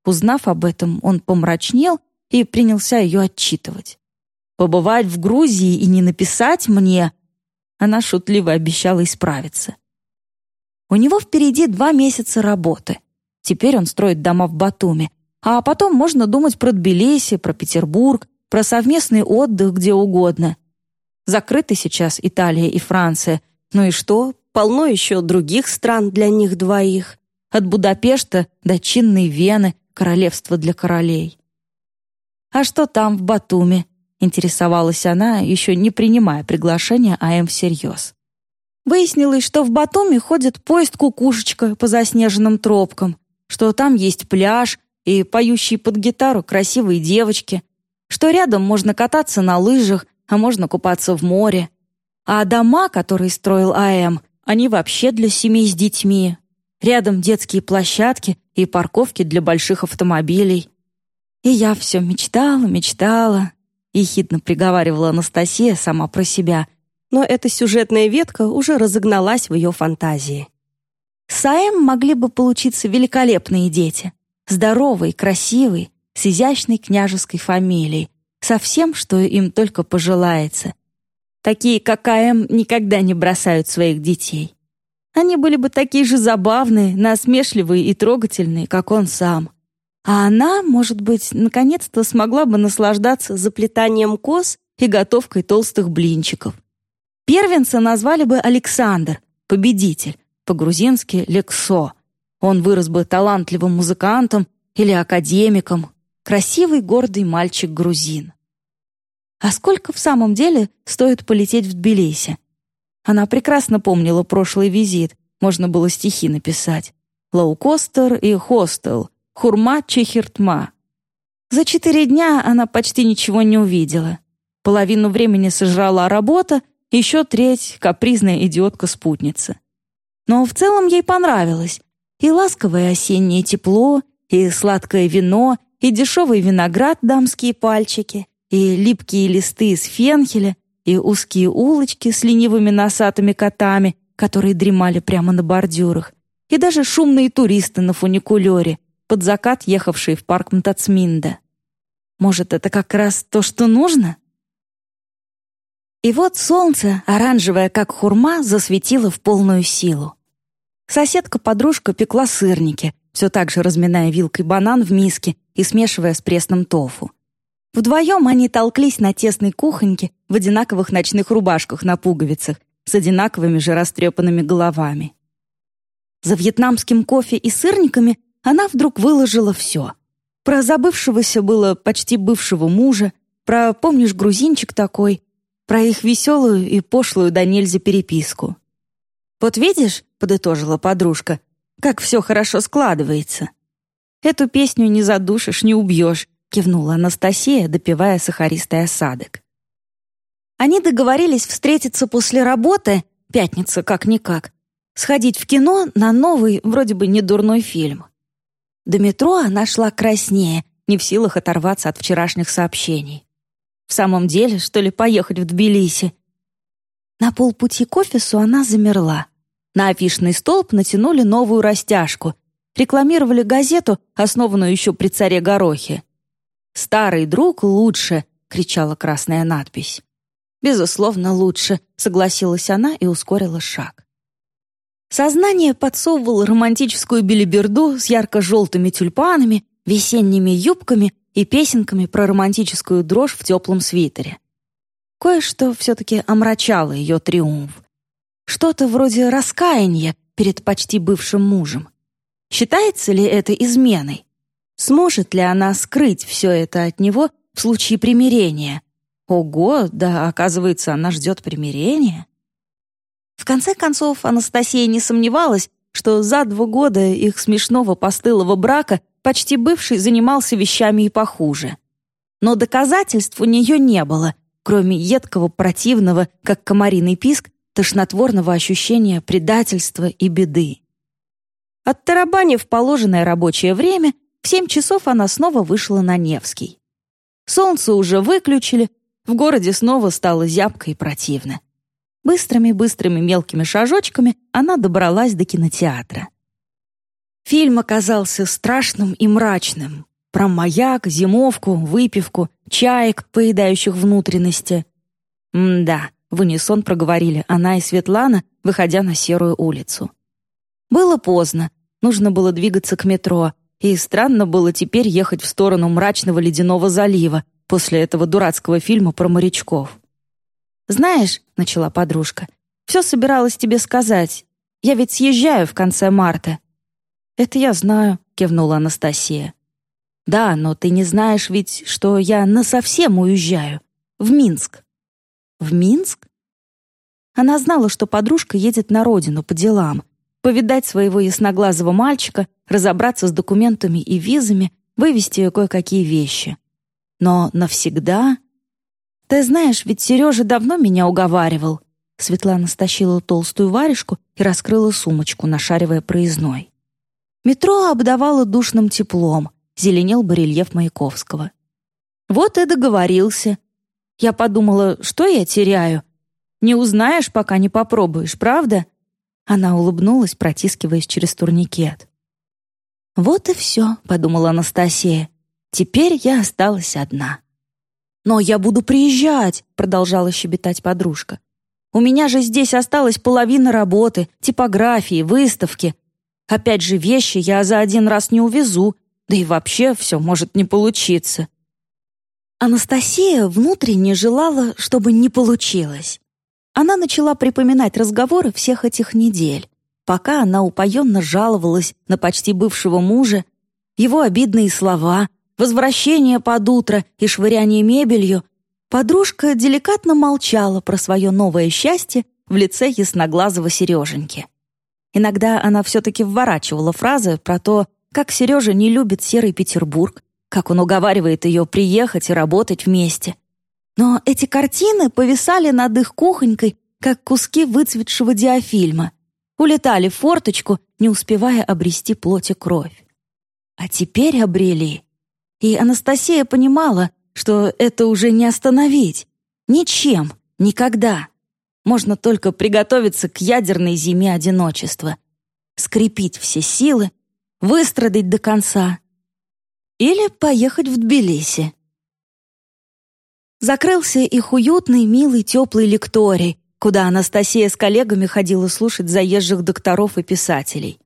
Узнав об этом, он помрачнел и принялся ее отчитывать. «Побывать в Грузии и не написать мне...» Она шутливо обещала исправиться. У него впереди два месяца работы. Теперь он строит дома в Батуми. А потом можно думать про Тбилиси, про Петербург, про совместный отдых где угодно. Закрыты сейчас Италия и Франция. Ну и что? Полно еще других стран для них двоих. От Будапешта до чинной Вены, королевство для королей. «А что там, в Батуми?» — интересовалась она, еще не принимая приглашения АМ всерьез. Выяснилось, что в Батуми ходит поезд-кукушечка по заснеженным тропкам, что там есть пляж и поющие под гитару красивые девочки, что рядом можно кататься на лыжах, а можно купаться в море. А дома, которые строил АМ, они вообще для семей с детьми. Рядом детские площадки и парковки для больших автомобилей. И я все мечтала, мечтала, ехидно приговаривала Анастасия сама про себя, но эта сюжетная ветка уже разогналась в ее фантазии. С Аэм могли бы получиться великолепные дети. Здоровые, красивые, с изящной княжеской фамилией, со всем, что им только пожелается. Такие, как Аэм, никогда не бросают своих детей. Они были бы такие же забавные, насмешливые и трогательные, как он сам. А она, может быть, наконец-то смогла бы наслаждаться заплетанием кос и готовкой толстых блинчиков. Первенца назвали бы Александр, победитель, по-грузински «лексо». Он вырос бы талантливым музыкантом или академиком, красивый, гордый мальчик-грузин. А сколько в самом деле стоит полететь в Тбилиси? Она прекрасно помнила прошлый визит, можно было стихи написать. Лоукостер и хостел, хурма чехиртма. За четыре дня она почти ничего не увидела. Половину времени сожрала работа, еще треть — капризная идиотка-спутница. Но в целом ей понравилось. И ласковое осеннее тепло, и сладкое вино, и дешевый виноград дамские пальчики, и липкие листы из фенхеля, и узкие улочки с ленивыми носатыми котами, которые дремали прямо на бордюрах, и даже шумные туристы на фуникулере, под закат ехавшие в парк Мтацминда. Может, это как раз то, что нужно? И вот солнце, оранжевое, как хурма, засветило в полную силу. Соседка-подружка пекла сырники, все так же разминая вилкой банан в миске и смешивая с пресным тофу. Вдвоем они толклись на тесной кухоньке в одинаковых ночных рубашках на пуговицах с одинаковыми же растрепанными головами. За вьетнамским кофе и сырниками она вдруг выложила все. Про забывшегося было почти бывшего мужа, про «помнишь, грузинчик такой», про их веселую и пошлую до нельзя переписку. «Вот видишь», — подытожила подружка, «как все хорошо складывается». «Эту песню не задушишь, не убьешь», — кивнула Анастасия, допивая сахаристый осадок. Они договорились встретиться после работы, пятница как-никак, сходить в кино на новый, вроде бы недурной фильм. До метро она шла краснее, не в силах оторваться от вчерашних сообщений. В самом деле, что ли, поехать в Тбилиси? На полпути к офису она замерла. На афишный столб натянули новую растяжку. Рекламировали газету, основанную еще при царе Горохе. «Старый друг лучше!» — кричала красная надпись. «Безусловно, лучше», — согласилась она и ускорила шаг. Сознание подсовывало романтическую билиберду с ярко-желтыми тюльпанами, весенними юбками и песенками про романтическую дрожь в теплом свитере. Кое-что все-таки омрачало ее триумф. Что-то вроде раскаяния перед почти бывшим мужем. Считается ли это изменой? Сможет ли она скрыть все это от него в случае примирения? Ого, да, оказывается, она ждет примирения. В конце концов, Анастасия не сомневалась, что за два года их смешного постылого брака почти бывший занимался вещами и похуже. Но доказательств у нее не было, кроме едкого, противного, как комариный писк, тошнотворного ощущения предательства и беды. Оттарабанив положенное рабочее время, в семь часов она снова вышла на Невский. Солнце уже выключили, в городе снова стало зябко и противно. Быстрыми-быстрыми мелкими шажочками она добралась до кинотеатра. Фильм оказался страшным и мрачным. Про маяк, зимовку, выпивку, чаек, поедающих внутренности. М-да, в унисон проговорили она и Светлана, выходя на серую улицу. Было поздно, нужно было двигаться к метро, и странно было теперь ехать в сторону мрачного ледяного залива после этого дурацкого фильма про морячков. «Знаешь», — начала подружка, — «все собиралась тебе сказать. Я ведь съезжаю в конце марта». «Это я знаю», — кивнула Анастасия. «Да, но ты не знаешь ведь, что я насовсем уезжаю. В Минск». «В Минск?» Она знала, что подружка едет на родину по делам, повидать своего ясноглазого мальчика, разобраться с документами и визами, вывести кое-какие вещи. Но навсегда... Ты знаешь, ведь Сережа давно меня уговаривал. Светлана стащила толстую варежку и раскрыла сумочку, нашаривая проездной. Метро обдавало душным теплом, зеленел барельеф Маяковского. Вот и договорился. Я подумала, что я теряю? Не узнаешь, пока не попробуешь, правда? Она улыбнулась, протискиваясь через турникет. «Вот и все», — подумала Анастасия. «Теперь я осталась одна». «Но я буду приезжать», — продолжала щебетать подружка. «У меня же здесь осталась половина работы, типографии, выставки. Опять же, вещи я за один раз не увезу, да и вообще все может не получиться». Анастасия внутренне желала, чтобы не получилось. Она начала припоминать разговоры всех этих недель, пока она упоенно жаловалась на почти бывшего мужа, его обидные слова, возвращение под утро и швыряние мебелью, подружка деликатно молчала про свое новое счастье в лице ясноглазого Сереженьки. Иногда она все-таки вворачивала фразы про то, как Сережа не любит серый Петербург, как он уговаривает ее приехать и работать вместе — но эти картины повисали над их кухонькой, как куски выцветшего диафильма, улетали в форточку, не успевая обрести плоть и кровь. А теперь обрели. И Анастасия понимала, что это уже не остановить. Ничем, никогда. Можно только приготовиться к ядерной зиме одиночества, скрепить все силы, выстрадать до конца. Или поехать в Тбилиси, Закрылся их уютный, милый, теплый лекторий, куда Анастасия с коллегами ходила слушать заезжих докторов и писателей.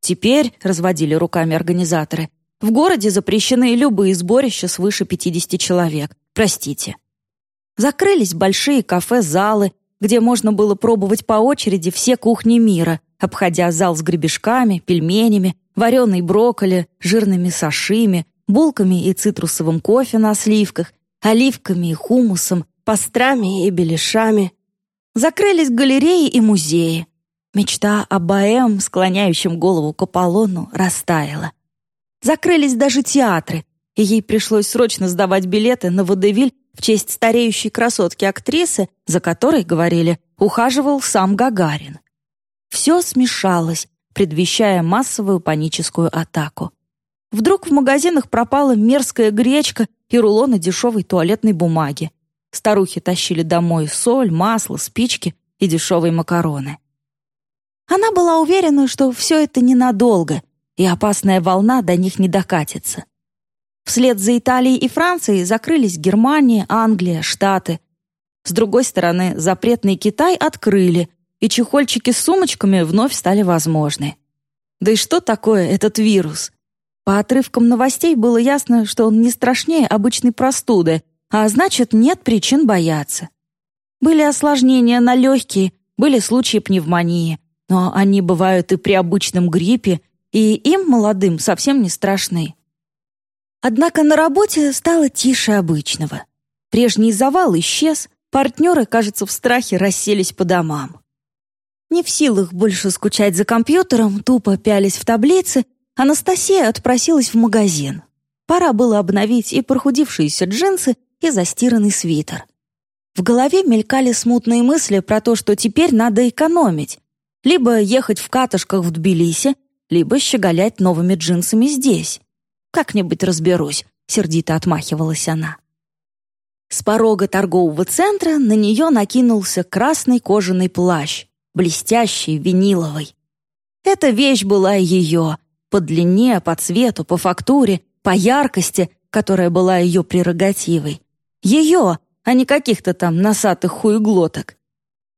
Теперь, разводили руками организаторы, в городе запрещены любые сборища свыше 50 человек. Простите. Закрылись большие кафе-залы, где можно было пробовать по очереди все кухни мира, обходя зал с гребешками, пельменями, вареной брокколи, жирными сашими, булками и цитрусовым кофе на сливках оливками и хумусом, пастрами и беляшами. Закрылись галереи и музеи. Мечта о Баэм, склоняющем голову к Аполлону, растаяла. Закрылись даже театры, и ей пришлось срочно сдавать билеты на водевиль в честь стареющей красотки-актрисы, за которой, говорили, ухаживал сам Гагарин. Все смешалось, предвещая массовую паническую атаку. Вдруг в магазинах пропала мерзкая гречка и рулоны дешевой туалетной бумаги. Старухи тащили домой соль, масло, спички и дешевые макароны. Она была уверена, что все это ненадолго, и опасная волна до них не докатится. Вслед за Италией и Францией закрылись Германия, Англия, Штаты. С другой стороны, запретный Китай открыли, и чехольчики с сумочками вновь стали возможны. Да и что такое этот вирус? По отрывкам новостей было ясно, что он не страшнее обычной простуды, а значит, нет причин бояться. Были осложнения на легкие, были случаи пневмонии, но они бывают и при обычном гриппе, и им, молодым, совсем не страшны. Однако на работе стало тише обычного. Прежний завал исчез, партнеры, кажется, в страхе расселись по домам. Не в силах больше скучать за компьютером, тупо пялись в таблицы, Анастасия отпросилась в магазин. Пора было обновить и прохудившиеся джинсы, и застиранный свитер. В голове мелькали смутные мысли про то, что теперь надо экономить. Либо ехать в катышках в Тбилиси, либо щеголять новыми джинсами здесь. «Как-нибудь разберусь», — сердито отмахивалась она. С порога торгового центра на нее накинулся красный кожаный плащ, блестящий, виниловый. Эта вещь была ее, по длине, по цвету, по фактуре, по яркости, которая была ее прерогативой. Ее, а не каких-то там носатых хуеглоток.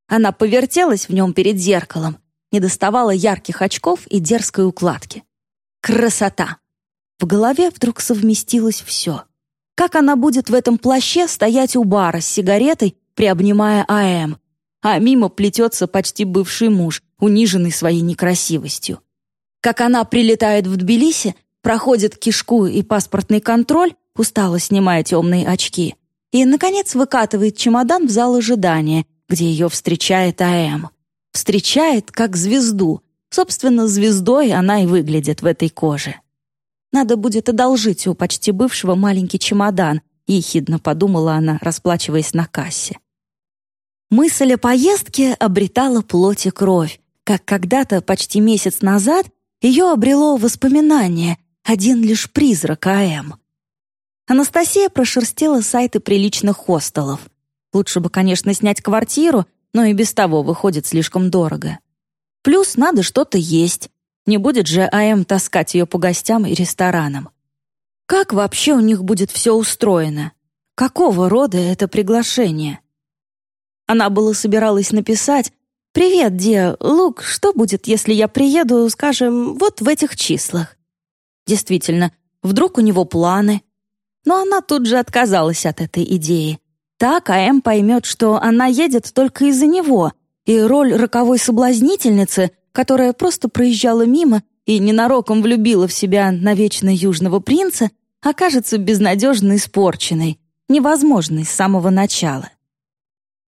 Она повертелась в нем перед зеркалом, не доставала ярких очков и дерзкой укладки. Красота! В голове вдруг совместилось все. Как она будет в этом плаще стоять у бара с сигаретой, приобнимая АМ, а мимо плетется почти бывший муж, униженный своей некрасивостью. Как она прилетает в Тбилиси, проходит кишку и паспортный контроль, устало снимая темные очки, и, наконец, выкатывает чемодан в зал ожидания, где ее встречает АМ. Встречает как звезду. Собственно, звездой она и выглядит в этой коже. Надо будет одолжить у почти бывшего маленький чемодан, ехидно подумала она, расплачиваясь на кассе. Мысль о поездке обретала плоть и кровь, как когда-то, почти месяц назад, ее обрело воспоминание, один лишь призрак АМ. Анастасия прошерстила сайты приличных хостелов. Лучше бы, конечно, снять квартиру, но и без того выходит слишком дорого. Плюс надо что-то есть. Не будет же АМ таскать ее по гостям и ресторанам. Как вообще у них будет все устроено? Какого рода это приглашение? Она было собиралась написать «Привет, Ди, Лук, что будет, если я приеду, скажем, вот в этих числах?» Действительно, вдруг у него планы. Но она тут же отказалась от этой идеи. Так АМ поймет, что она едет только из-за него, и роль роковой соблазнительницы, которая просто проезжала мимо и ненароком влюбила в себя навечно южного принца, окажется безнадежно испорченной, невозможной с самого начала.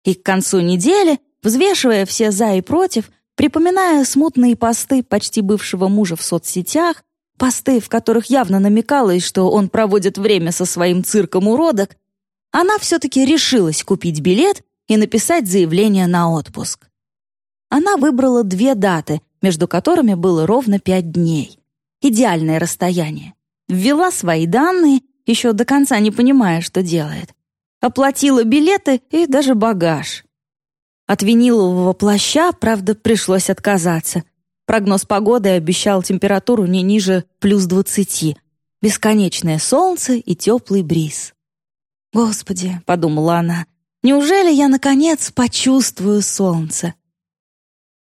И к концу недели, взвешивая все «за» и «против», припоминая смутные посты почти бывшего мужа в соцсетях, посты, в которых явно намекалось, что он проводит время со своим цирком уродок, она все-таки решилась купить билет и написать заявление на отпуск. Она выбрала две даты, между которыми было ровно пять дней. Идеальное расстояние. Ввела свои данные, еще до конца не понимая, что делает. Оплатила билеты и даже багаж. От винилового плаща, правда, пришлось отказаться. Прогноз погоды обещал температуру не ниже плюс двадцати. Бесконечное солнце и теплый бриз. «Господи», — подумала она, — «неужели я, наконец, почувствую солнце?»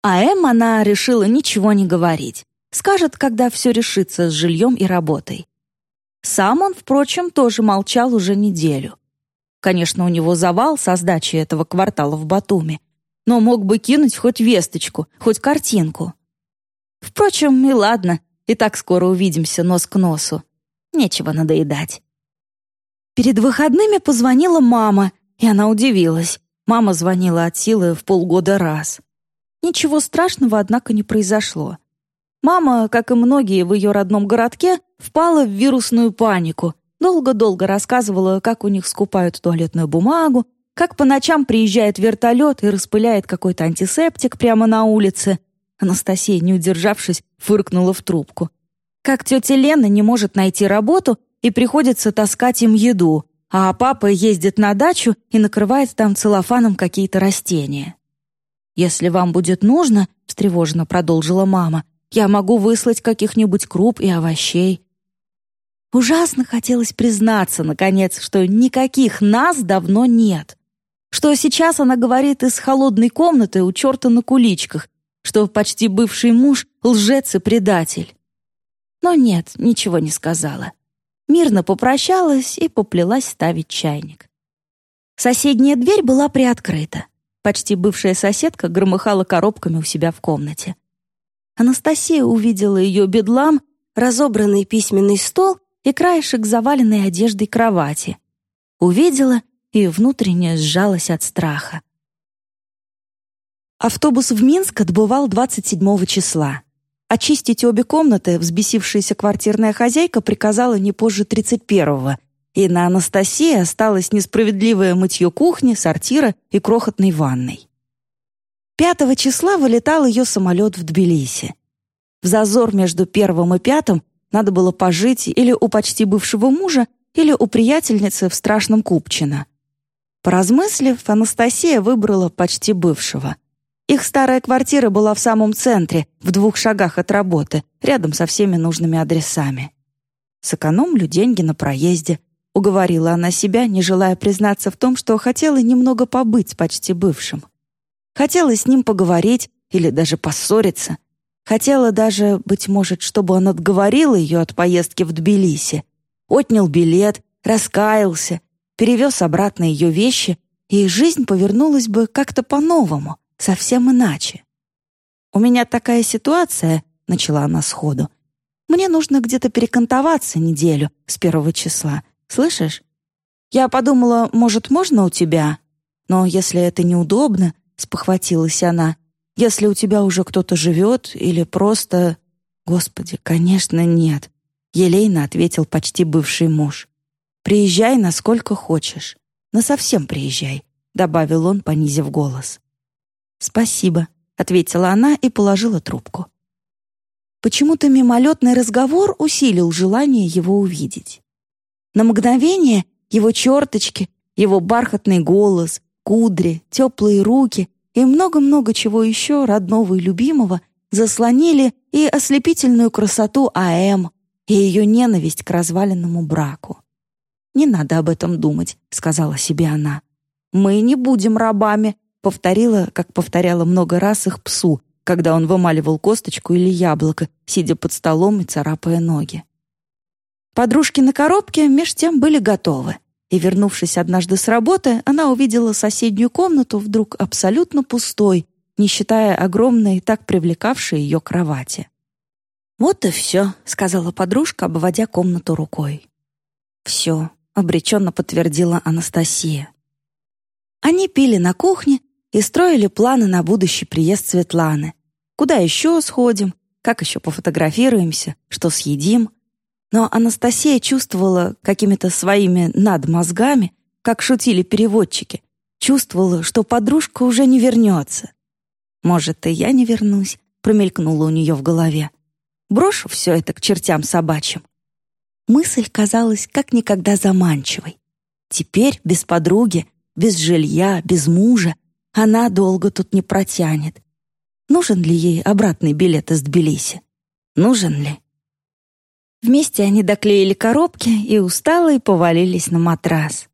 А Эм она решила ничего не говорить. Скажет, когда все решится с жильем и работой. Сам он, впрочем, тоже молчал уже неделю. Конечно, у него завал со сдачи этого квартала в Батуми, но мог бы кинуть хоть весточку, хоть картинку. Впрочем, и ладно, и так скоро увидимся нос к носу. Нечего надоедать. Перед выходными позвонила мама, и она удивилась. Мама звонила от силы в полгода раз. Ничего страшного, однако, не произошло. Мама, как и многие в ее родном городке, впала в вирусную панику Долго-долго рассказывала, как у них скупают туалетную бумагу, как по ночам приезжает вертолет и распыляет какой-то антисептик прямо на улице. Анастасия, не удержавшись, фыркнула в трубку. Как тетя Лена не может найти работу и приходится таскать им еду, а папа ездит на дачу и накрывает там целлофаном какие-то растения. «Если вам будет нужно», — встревоженно продолжила мама, «я могу выслать каких-нибудь круп и овощей. Ужасно хотелось признаться, наконец, что никаких нас давно нет. Что сейчас она говорит из холодной комнаты у черта на куличках, что почти бывший муж — лжец и предатель. Но нет, ничего не сказала. Мирно попрощалась и поплелась ставить чайник. Соседняя дверь была приоткрыта. Почти бывшая соседка громыхала коробками у себя в комнате. Анастасия увидела ее бедлам, разобранный письменный стол и краешек заваленной одеждой кровати. Увидела и внутренне сжалась от страха. Автобус в Минск отбывал 27 числа. Очистить обе комнаты взбесившаяся квартирная хозяйка приказала не позже 31-го, и на Анастасии осталось несправедливое мытье кухни, сортира и крохотной ванной. Пятого числа вылетал ее самолет в Тбилиси. В зазор между первым и пятым надо было пожить или у почти бывшего мужа, или у приятельницы в страшном Купчино. Поразмыслив, Анастасия выбрала почти бывшего. Их старая квартира была в самом центре, в двух шагах от работы, рядом со всеми нужными адресами. «Сэкономлю деньги на проезде», — уговорила она себя, не желая признаться в том, что хотела немного побыть с почти бывшим. Хотела с ним поговорить или даже поссориться. Хотела даже, быть может, чтобы он отговорил ее от поездки в Тбилиси. Отнял билет, раскаялся, перевез обратно ее вещи, и жизнь повернулась бы как-то по-новому, совсем иначе. «У меня такая ситуация», — начала она сходу. «Мне нужно где-то перекантоваться неделю с первого числа. Слышишь? Я подумала, может, можно у тебя? Но если это неудобно, спохватилась она. «Если у тебя уже кто-то живет или просто...» «Господи, конечно, нет», — елейно ответил почти бывший муж. «Приезжай насколько хочешь. Насовсем приезжай», — добавил он, понизив голос. «Спасибо», — ответила она и положила трубку. Почему-то мимолетный разговор усилил желание его увидеть. На мгновение его черточки, его бархатный голос, кудри, теплые руки и много-много чего еще родного и любимого заслонили и ослепительную красоту АМ, и ее ненависть к разваленному браку. «Не надо об этом думать», — сказала себе она. «Мы не будем рабами», — повторила, как повторяла много раз их псу, когда он вымаливал косточку или яблоко, сидя под столом и царапая ноги. Подружки на коробке меж тем были готовы и, вернувшись однажды с работы, она увидела соседнюю комнату вдруг абсолютно пустой, не считая огромной, так привлекавшей ее кровати. «Вот и все», — сказала подружка, обводя комнату рукой. «Все», — обреченно подтвердила Анастасия. Они пили на кухне и строили планы на будущий приезд Светланы. Куда еще сходим, как еще пофотографируемся, что съедим — но Анастасия чувствовала какими-то своими надмозгами, как шутили переводчики, чувствовала, что подружка уже не вернется. «Может, и я не вернусь», — промелькнуло у нее в голове. «Брошу все это к чертям собачьим». Мысль казалась как никогда заманчивой. Теперь без подруги, без жилья, без мужа она долго тут не протянет. Нужен ли ей обратный билет из Тбилиси? Нужен ли? Вместе они доклеили коробки и усталые повалились на матрас.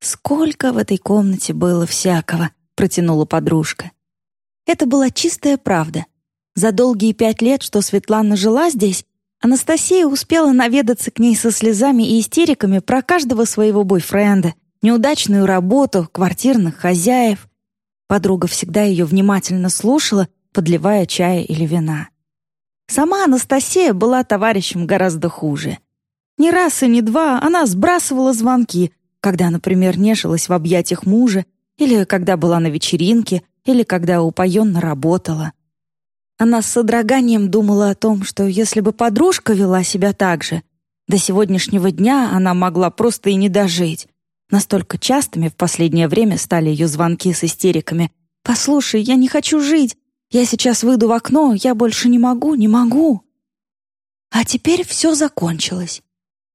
«Сколько в этой комнате было всякого!» — протянула подружка. Это была чистая правда. За долгие пять лет, что Светлана жила здесь, Анастасия успела наведаться к ней со слезами и истериками про каждого своего бойфренда, неудачную работу, квартирных хозяев. Подруга всегда ее внимательно слушала, подливая чая или вина. Сама Анастасия была товарищем гораздо хуже. Ни раз и ни два она сбрасывала звонки, когда, например, нежилась в объятиях мужа, или когда была на вечеринке, или когда упоенно работала. Она с содроганием думала о том, что если бы подружка вела себя так же, до сегодняшнего дня она могла просто и не дожить. Настолько частыми в последнее время стали ее звонки с истериками. «Послушай, я не хочу жить. Я сейчас выйду в окно, я больше не могу, не могу. А теперь все закончилось.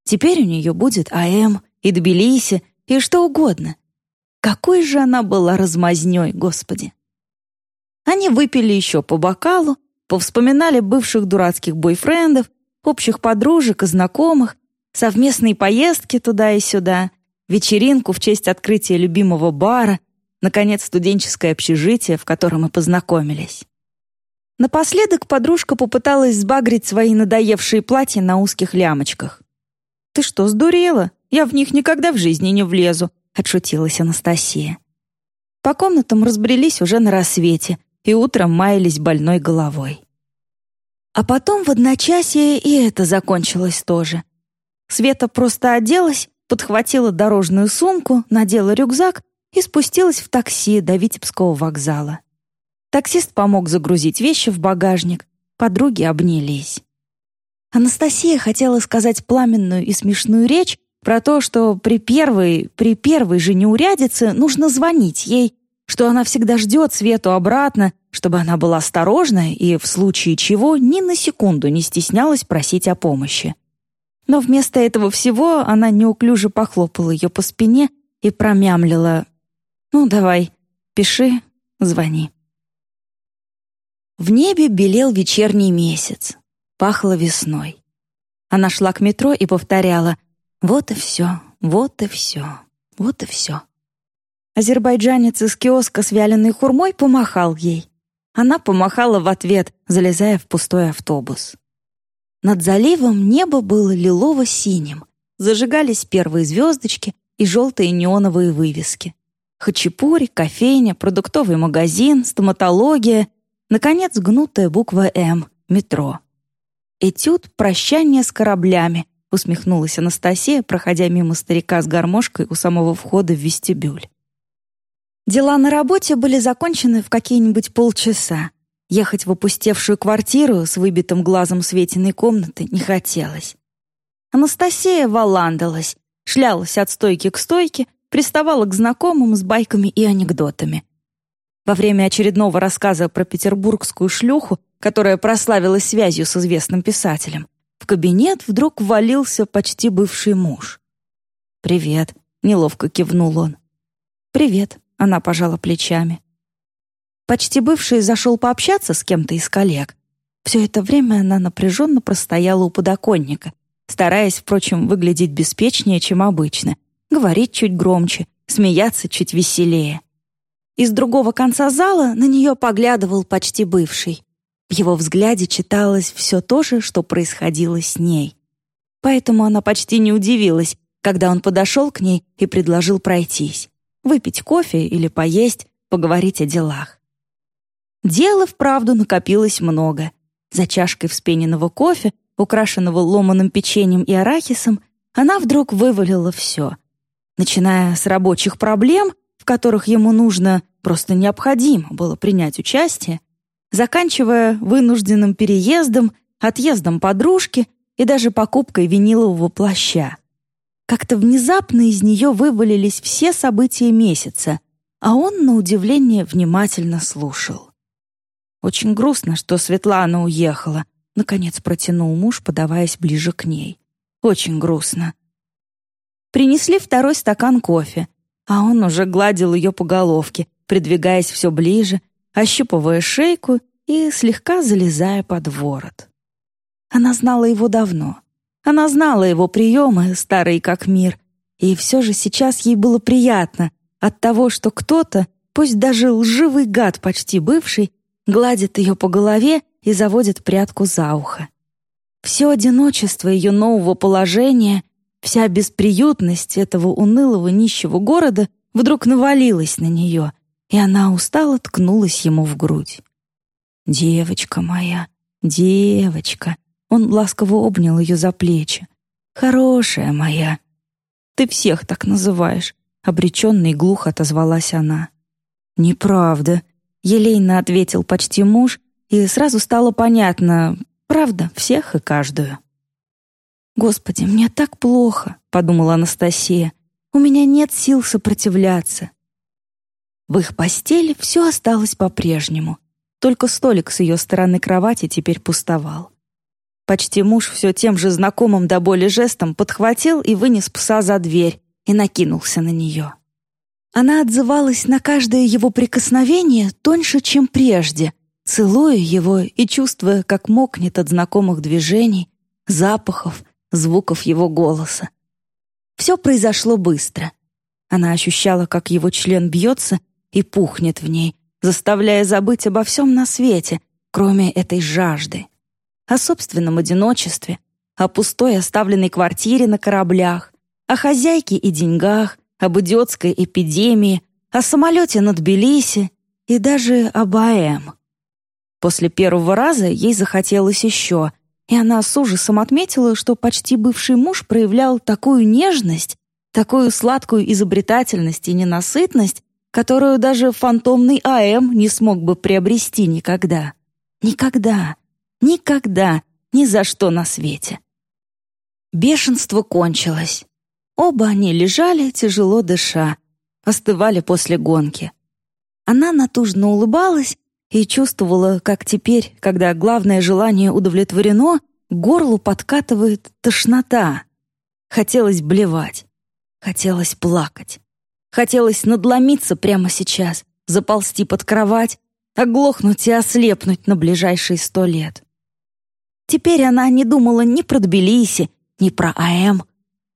Теперь у нее будет АМ и Тбилиси, и что угодно. Какой же она была размазнёй, Господи! Они выпили еще по бокалу, повспоминали бывших дурацких бойфрендов, общих подружек и знакомых, совместные поездки туда и сюда, вечеринку в честь открытия любимого бара, наконец, студенческое общежитие, в котором мы познакомились. Напоследок подружка попыталась сбагрить свои надоевшие платья на узких лямочках. «Ты что, сдурела? Я в них никогда в жизни не влезу», — отшутилась Анастасия. По комнатам разбрелись уже на рассвете и утром маялись больной головой. А потом в одночасье и это закончилось тоже. Света просто оделась, подхватила дорожную сумку, надела рюкзак и спустилась в такси до Витебского вокзала. Таксист помог загрузить вещи в багажник. подруги обнялись. Анастасия хотела сказать пламенную и смешную речь про то, что при первой, при первой же неурядице нужно звонить ей, что она всегда ждет Свету обратно, чтобы она была осторожна и в случае чего ни на секунду не стеснялась просить о помощи. Но вместо этого всего она неуклюже похлопала ее по спине и промямлила «Ну, давай, пиши, звони». В небе белел вечерний месяц. Пахло весной. Она шла к метро и повторяла «Вот и все, вот и все, вот и все». Азербайджанец из киоска с вяленой хурмой помахал ей. Она помахала в ответ, залезая в пустой автобус. Над заливом небо было лилово-синим. Зажигались первые звездочки и желтые неоновые вывески. Хачапури, кофейня, продуктовый магазин, стоматология Наконец, гнутая буква «М» — метро. «Этюд прощания с кораблями», — усмехнулась Анастасия, проходя мимо старика с гармошкой у самого входа в вестибюль. Дела на работе были закончены в какие-нибудь полчаса. Ехать в опустевшую квартиру с выбитым глазом Светиной комнаты не хотелось. Анастасия валандалась, шлялась от стойки к стойке, приставала к знакомым с байками и анекдотами. Во время очередного рассказа про петербургскую шлюху, которая прославилась связью с известным писателем, в кабинет вдруг ввалился почти бывший муж. «Привет», — неловко кивнул он. «Привет», — она пожала плечами. Почти бывший зашел пообщаться с кем-то из коллег. Все это время она напряженно простояла у подоконника, стараясь, впрочем, выглядеть беспечнее, чем обычно, говорить чуть громче, смеяться чуть веселее. Из другого конца зала на нее поглядывал почти бывший. В его взгляде читалось все то же, что происходило с ней. Поэтому она почти не удивилась, когда он подошел к ней и предложил пройтись, выпить кофе или поесть, поговорить о делах. Дела вправду накопилось много. За чашкой вспененного кофе, украшенного ломаным печеньем и арахисом, она вдруг вывалила все. Начиная с рабочих проблем — в которых ему нужно, просто необходимо было принять участие, заканчивая вынужденным переездом, отъездом подружки и даже покупкой винилового плаща. Как-то внезапно из нее вывалились все события месяца, а он, на удивление, внимательно слушал. Очень грустно, что Светлана уехала, наконец протянул муж, подаваясь ближе к ней. Очень грустно. Принесли второй стакан кофе, а он уже гладил ее по головке, придвигаясь все ближе, ощупывая шейку и слегка залезая под ворот. Она знала его давно. Она знала его приемы, старые как мир, и все же сейчас ей было приятно от того, что кто-то, пусть даже лживый гад почти бывший, гладит ее по голове и заводит прядку за ухо. Все одиночество ее нового положения — Вся бесприютность этого унылого нищего города вдруг навалилась на нее, и она устало ткнулась ему в грудь. «Девочка моя, девочка!» Он ласково обнял ее за плечи. «Хорошая моя!» «Ты всех так называешь», — обреченно и глухо отозвалась она. «Неправда», — елейно ответил почти муж, и сразу стало понятно, правда, всех и каждую. «Господи, мне так плохо», — подумала Анастасия. «У меня нет сил сопротивляться». В их постели все осталось по-прежнему. Только столик с ее стороны кровати теперь пустовал. Почти муж все тем же знакомым до боли жестом подхватил и вынес пса за дверь и накинулся на нее. Она отзывалась на каждое его прикосновение тоньше, чем прежде, целуя его и чувствуя, как мокнет от знакомых движений, запахов, звуков его голоса. Все произошло быстро. Она ощущала, как его член бьется и пухнет в ней, заставляя забыть обо всем на свете, кроме этой жажды. О собственном одиночестве, о пустой оставленной квартире на кораблях, о хозяйке и деньгах, об идиотской эпидемии, о самолете над Тбилиси и даже об АЭМ. После первого раза ей захотелось еще — и она с ужасом отметила, что почти бывший муж проявлял такую нежность, такую сладкую изобретательность и ненасытность, которую даже фантомный АМ не смог бы приобрести никогда. Никогда. Никогда, ни за что на свете. Бешенство кончилось. Оба они лежали, тяжело дыша, остывали после гонки. Она натужно улыбалась и чувствовала, как теперь, когда главное желание удовлетворено, горлу подкатывает тошнота. Хотелось блевать, хотелось плакать, хотелось надломиться прямо сейчас, заползти под кровать, оглохнуть и ослепнуть на ближайшие сто лет. Теперь она не думала ни про Тбилиси, ни про АМ.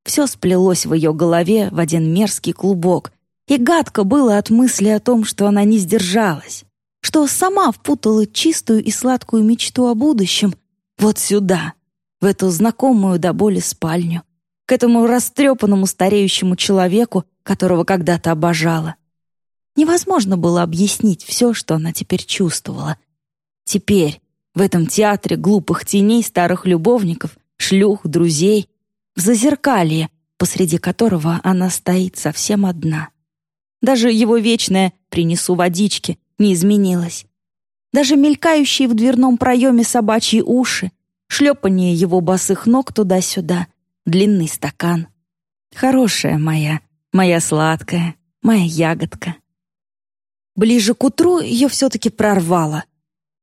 Все сплелось в ее голове в один мерзкий клубок, и гадко было от мысли о том, что она не сдержалась, что сама впутала чистую и сладкую мечту о будущем вот сюда, в эту знакомую до боли спальню, к этому растрепанному стареющему человеку, которого когда-то обожала. Невозможно было объяснить все, что она теперь чувствовала. Теперь, в этом театре глупых теней старых любовников, шлюх, друзей, в зазеркалье, посреди которого она стоит совсем одна. Даже его вечное «принесу водички» не изменилось. Даже мелькающие в дверном проеме собачьи уши, шлепание его босых ног туда-сюда, длинный стакан. Хорошая моя, моя сладкая, моя ягодка. Ближе к утру ее все-таки прорвало.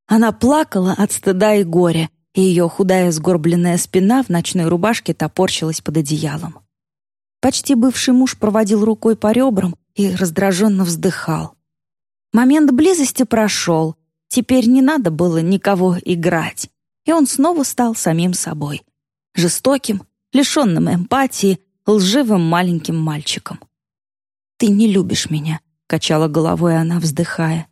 Она плакала от стыда и горя, и ее худая сгорбленная спина в ночной рубашке топорщилась под одеялом. Почти бывший муж проводил рукой по ребрам и раздраженно вздыхал. Момент близости прошел, теперь не надо было никого играть, и он снова стал самим собой. Жестоким, лишенным эмпатии, лживым маленьким мальчиком. «Ты не любишь меня», — качала головой она, вздыхая.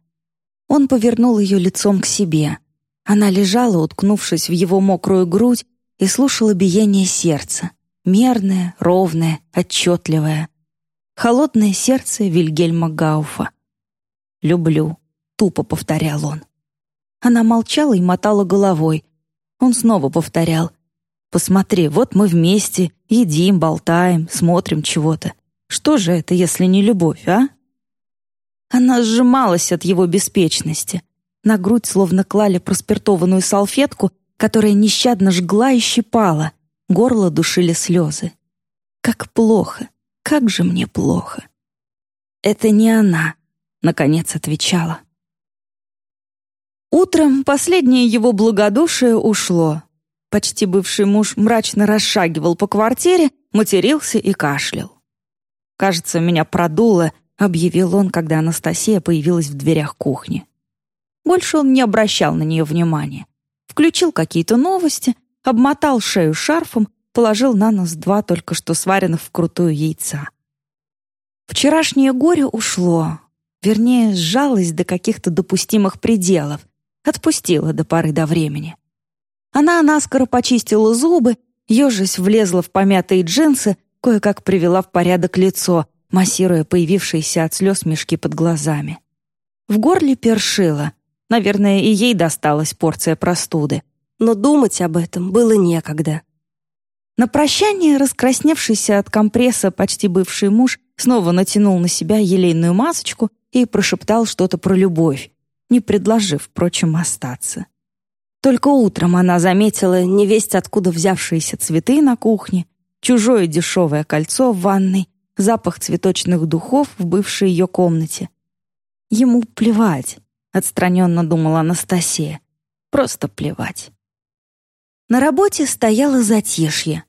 Он повернул ее лицом к себе. Она лежала, уткнувшись в его мокрую грудь, и слушала биение сердца. Мерное, ровное, отчетливое. Холодное сердце Вильгельма Гауфа. «Люблю», — тупо повторял он. Она молчала и мотала головой. Он снова повторял. «Посмотри, вот мы вместе, едим, болтаем, смотрим чего-то. Что же это, если не любовь, а?» Она сжималась от его беспечности. На грудь словно клали проспиртованную салфетку, которая нещадно жгла и щипала. Горло душили слезы. «Как плохо! Как же мне плохо!» «Это не она», — наконец отвечала. Утром последнее его благодушие ушло. Почти бывший муж мрачно расшагивал по квартире, матерился и кашлял. Кажется, меня продуло —— объявил он, когда Анастасия появилась в дверях кухни. Больше он не обращал на нее внимания. Включил какие-то новости, обмотал шею шарфом, положил на нос два только что сваренных вкрутую яйца. Вчерашнее горе ушло, вернее, сжалось до каких-то допустимых пределов, отпустило до поры до времени. Она наскоро почистила зубы, ежась влезла в помятые джинсы, кое-как привела в порядок лицо, массируя появившиеся от слез мешки под глазами. В горле першило. Наверное, и ей досталась порция простуды. Но думать об этом было некогда. На прощание раскрасневшийся от компресса почти бывший муж снова натянул на себя елейную масочку и прошептал что-то про любовь, не предложив, впрочем, остаться. Только утром она заметила невесть откуда взявшиеся цветы на кухне, чужое дешевое кольцо в ванной запах цветочных духов в бывшей ее комнате. Ему плевать, отстраненно думала Анастасия. Просто плевать. На работе стояло затишье.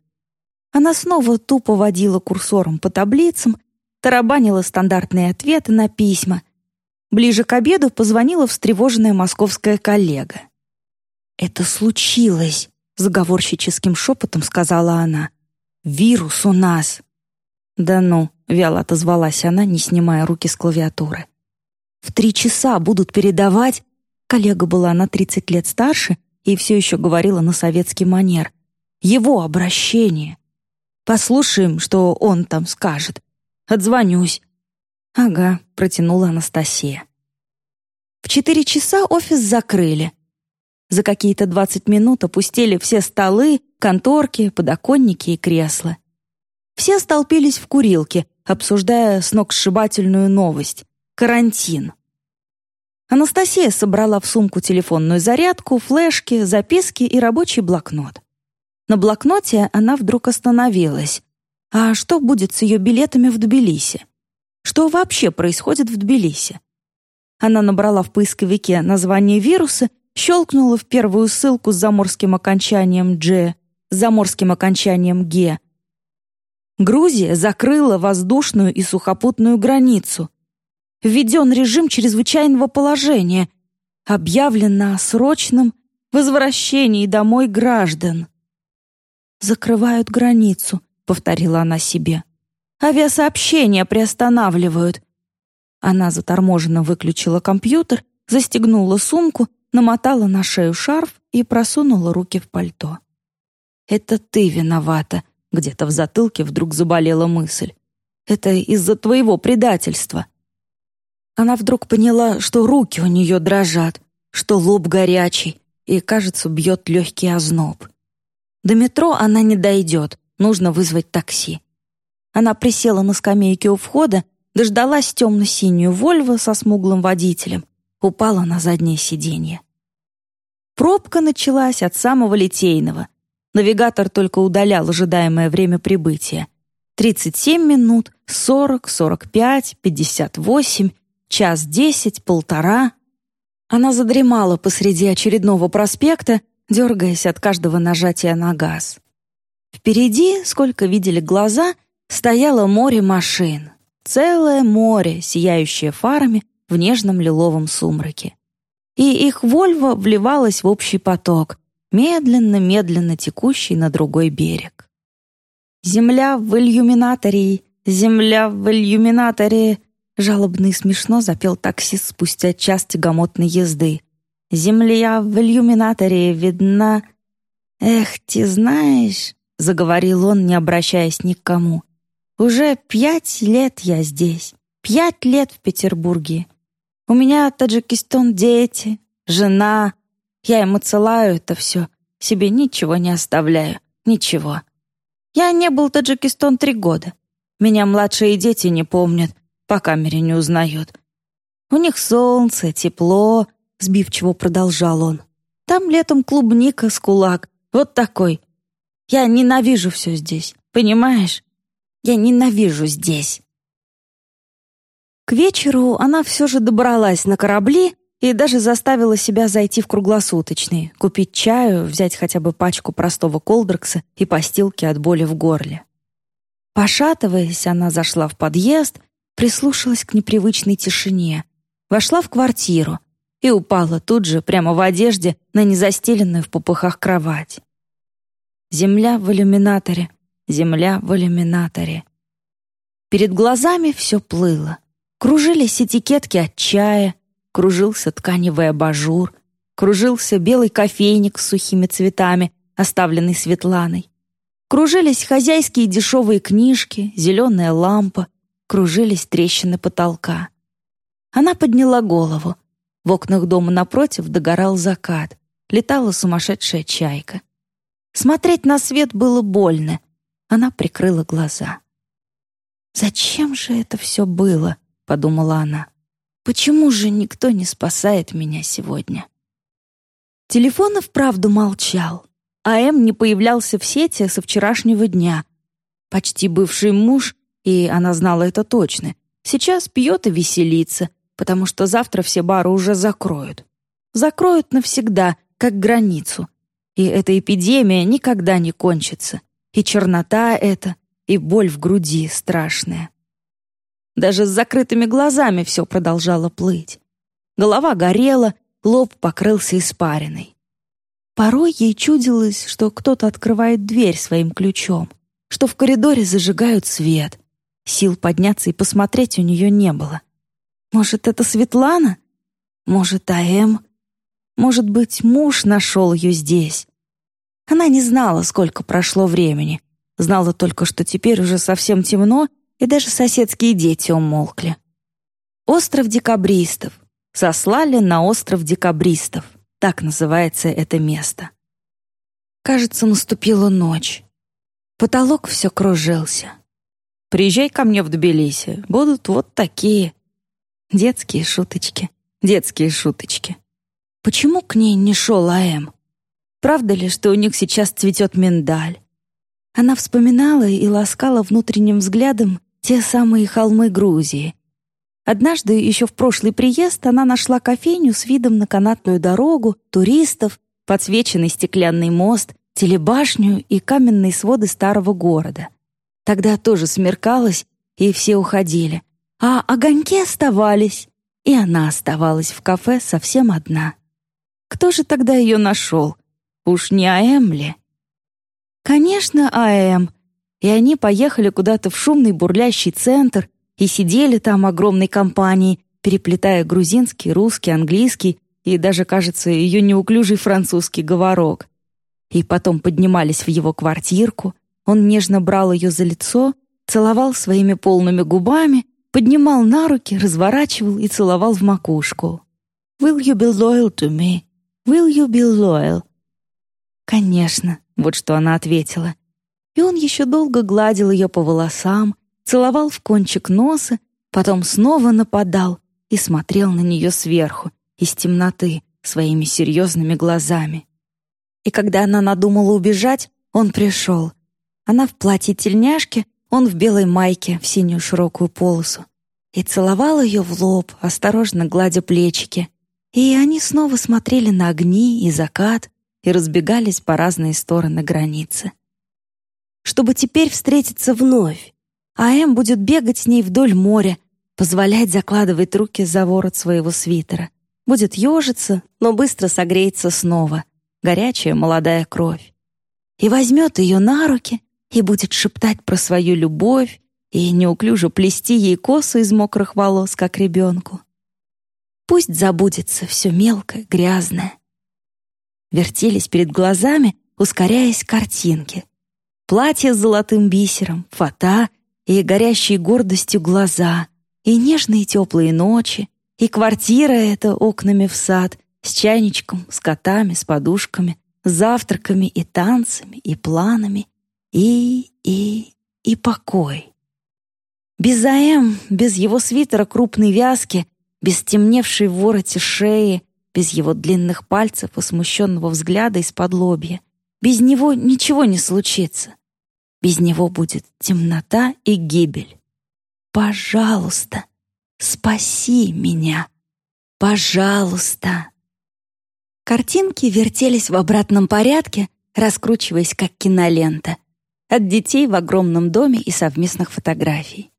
Она снова тупо водила курсором по таблицам, тарабанила стандартные ответы на письма. Ближе к обеду позвонила встревоженная московская коллега. «Это случилось», — заговорщическим шепотом сказала она. «Вирус у нас». «Да ну», — вяло отозвалась она, не снимая руки с клавиатуры. «В три часа будут передавать...» Коллега была на 30 лет старше и все еще говорила на советский манер. «Его обращение. Послушаем, что он там скажет. Отзвонюсь». «Ага», — протянула Анастасия. В четыре часа офис закрыли. За какие-то двадцать минут опустили все столы, конторки, подоконники и кресла. Все столпились в курилке, обсуждая сногсшибательную новость — карантин. Анастасия собрала в сумку телефонную зарядку, флешки, записки и рабочий блокнот. На блокноте она вдруг остановилась. А что будет с ее билетами в Тбилиси? Что вообще происходит в Тбилиси? Она набрала в поисковике название вируса, щелкнула в первую ссылку с заморским окончанием «Дж», заморским окончанием «Г». Грузия закрыла воздушную и сухопутную границу. Введен режим чрезвычайного положения. Объявлено о срочном возвращении домой граждан. «Закрывают границу», — повторила она себе. «Авиасообщения приостанавливают». Она заторможенно выключила компьютер, застегнула сумку, намотала на шею шарф и просунула руки в пальто. «Это ты виновата», — где-то в затылке вдруг заболела мысль. «Это из-за твоего предательства». Она вдруг поняла, что руки у нее дрожат, что лоб горячий и, кажется, бьет легкий озноб. До метро она не дойдет, нужно вызвать такси. Она присела на скамейке у входа, дождалась темно-синюю «Вольво» со смуглым водителем, упала на заднее сиденье. Пробка началась от самого Литейного. Навигатор только удалял ожидаемое время прибытия. 37 минут, 40, 45, 58, час 10, полтора. Она задремала посреди очередного проспекта, дергаясь от каждого нажатия на газ. Впереди, сколько видели глаза, стояло море машин. Целое море, сияющее фарами в нежном лиловом сумраке. И их Вольво вливалась в общий поток, медленно-медленно текущий на другой берег. «Земля в иллюминаторе! Земля в иллюминаторе!» Жалобно и смешно запел таксист спустя час тягомотной езды. Земля в иллюминаторе видна. Эх, ты знаешь, заговорил он, не обращаясь ни к кому. Уже пять лет я здесь, пять лет в Петербурге. У меня Таджикистан дети, жена. Я ему целаю это все, себе ничего не оставляю, ничего. Я не был в Таджикистан три года. Меня младшие дети не помнят, по камере не узнают. У них солнце, тепло, — сбивчиво продолжал он. «Там летом клубника с кулак. Вот такой. Я ненавижу все здесь, понимаешь? Я ненавижу здесь». К вечеру она все же добралась на корабли и даже заставила себя зайти в круглосуточный, купить чаю, взять хотя бы пачку простого колдрекса и постилки от боли в горле. Пошатываясь, она зашла в подъезд, прислушалась к непривычной тишине, вошла в квартиру, и упала тут же, прямо в одежде, на незастеленную в попыхах кровать. Земля в иллюминаторе, земля в иллюминаторе. Перед глазами все плыло. Кружились этикетки от чая, кружился тканевый абажур, кружился белый кофейник с сухими цветами, оставленный Светланой. Кружились хозяйские дешевые книжки, зеленая лампа, кружились трещины потолка. Она подняла голову. В окнах дома напротив догорал закат. Летала сумасшедшая чайка. Смотреть на свет было больно. Она прикрыла глаза. «Зачем же это все было?» — подумала она. «Почему же никто не спасает меня сегодня?» Телефон и вправду молчал. а М не появлялся в сети со вчерашнего дня. Почти бывший муж, и она знала это точно, сейчас пьет и веселится, потому что завтра все бары уже закроют. Закроют навсегда, как границу. И эта эпидемия никогда не кончится. И чернота эта, и боль в груди страшная. Даже с закрытыми глазами все продолжало плыть. Голова горела, лоб покрылся испариной. Порой ей чудилось, что кто-то открывает дверь своим ключом, что в коридоре зажигают свет. Сил подняться и посмотреть у нее не было. Может, это Светлана? Может, АМ? Может быть, муж нашел ее здесь? Она не знала, сколько прошло времени. Знала только, что теперь уже совсем темно, и даже соседские дети умолкли. Остров декабристов. Сослали на остров декабристов. Так называется это место. Кажется, наступила ночь. Потолок все кружился. «Приезжай ко мне в Тбилиси. Будут вот такие», Детские шуточки. детские шуточки. Почему к ней не шел А.М.? Правда ли, что у них сейчас цветет миндаль? Она вспоминала и ласкала внутренним взглядом те самые холмы Грузии. Однажды, еще в прошлый приезд, она нашла кофейню с видом на канатную дорогу, туристов, подсвеченный стеклянный мост, телебашню и каменные своды старого города. Тогда тоже смеркалось, и все уходили. А огоньки оставались, и она оставалась в кафе совсем одна. Кто же тогда ее нашел? Уж не АМ ли? Конечно, АМ. И они поехали куда-то в шумный бурлящий центр и сидели там огромной компанией, переплетая грузинский, русский, английский и даже, кажется, ее неуклюжий французский говорок. И потом поднимались в его квартирку, он нежно брал ее за лицо, целовал своими полными губами, поднимал на руки, разворачивал и целовал в макушку. «Will you be loyal to me? Will you be loyal?» «Конечно», — вот что она ответила. И он еще долго гладил ее по волосам, целовал в кончик носа, потом снова нападал и смотрел на нее сверху, из темноты, своими серьезными глазами. И когда она надумала убежать, он пришел. Она в платье тельняшки, он в белой майке в синюю широкую полосу. И целовал ее в лоб, осторожно гладя плечики. И они снова смотрели на огни и закат и разбегались по разные стороны границы. Чтобы теперь встретиться вновь, а Эм будет бегать с ней вдоль моря, позволять закладывать руки за ворот своего свитера. Будет ежиться, но быстро согреется снова. Горячая молодая кровь. И возьмет ее на руки и будет шептать про свою любовь и неуклюже плести ей косу из мокрых волос, как ребенку. Пусть забудется все мелкое, грязное. Вертелись перед глазами, ускоряясь картинки. Платье с золотым бисером, фата и горящие гордостью глаза, и нежные теплые ночи, и квартира эта окнами в сад, с чайничком, с котами, с подушками, с завтраками и танцами, и планами, и, и, и покой. Без АМ, без его свитера крупной вязки, без темневшей в вороте шеи, без его длинных пальцев и смущенного взгляда из-под лобья. Без него ничего не случится. Без него будет темнота и гибель. Пожалуйста, спаси меня. Пожалуйста. Картинки вертелись в обратном порядке, раскручиваясь как кинолента от детей в огромном доме и совместных фотографий.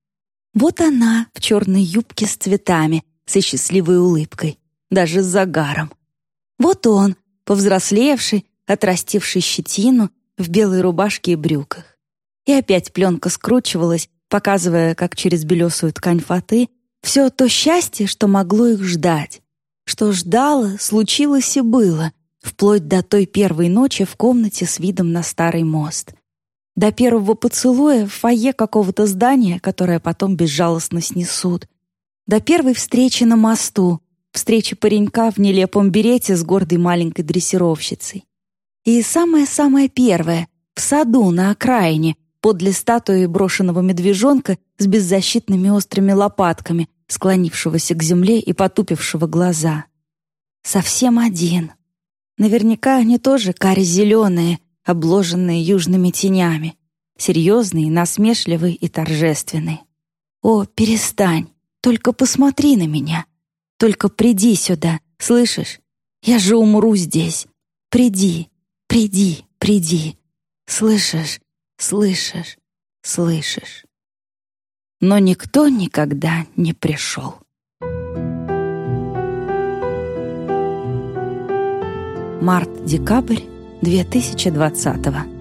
Вот она в черной юбке с цветами, со счастливой улыбкой, даже с загаром. Вот он, повзрослевший, отрастивший щетину, в белой рубашке и брюках. И опять пленка скручивалась, показывая, как через белесую ткань фаты, все то счастье, что могло их ждать. Что ждало, случилось и было, вплоть до той первой ночи в комнате с видом на старый мост — до первого поцелуя в фойе какого-то здания, которое потом безжалостно снесут. До первой встречи на мосту, встречи паренька в нелепом берете с гордой маленькой дрессировщицей. И самое-самое первое — в саду на окраине, подле статуи брошенного медвежонка с беззащитными острыми лопатками, склонившегося к земле и потупившего глаза. Совсем один. Наверняка они тоже кари-зеленые, обложенные южными тенями, серьезный, насмешливый и торжественный. «О, перестань! Только посмотри на меня! Только приди сюда, слышишь? Я же умру здесь! Приди, приди, приди! Слышишь, слышишь, слышишь!» Но никто никогда не пришел. Март-декабрь 2020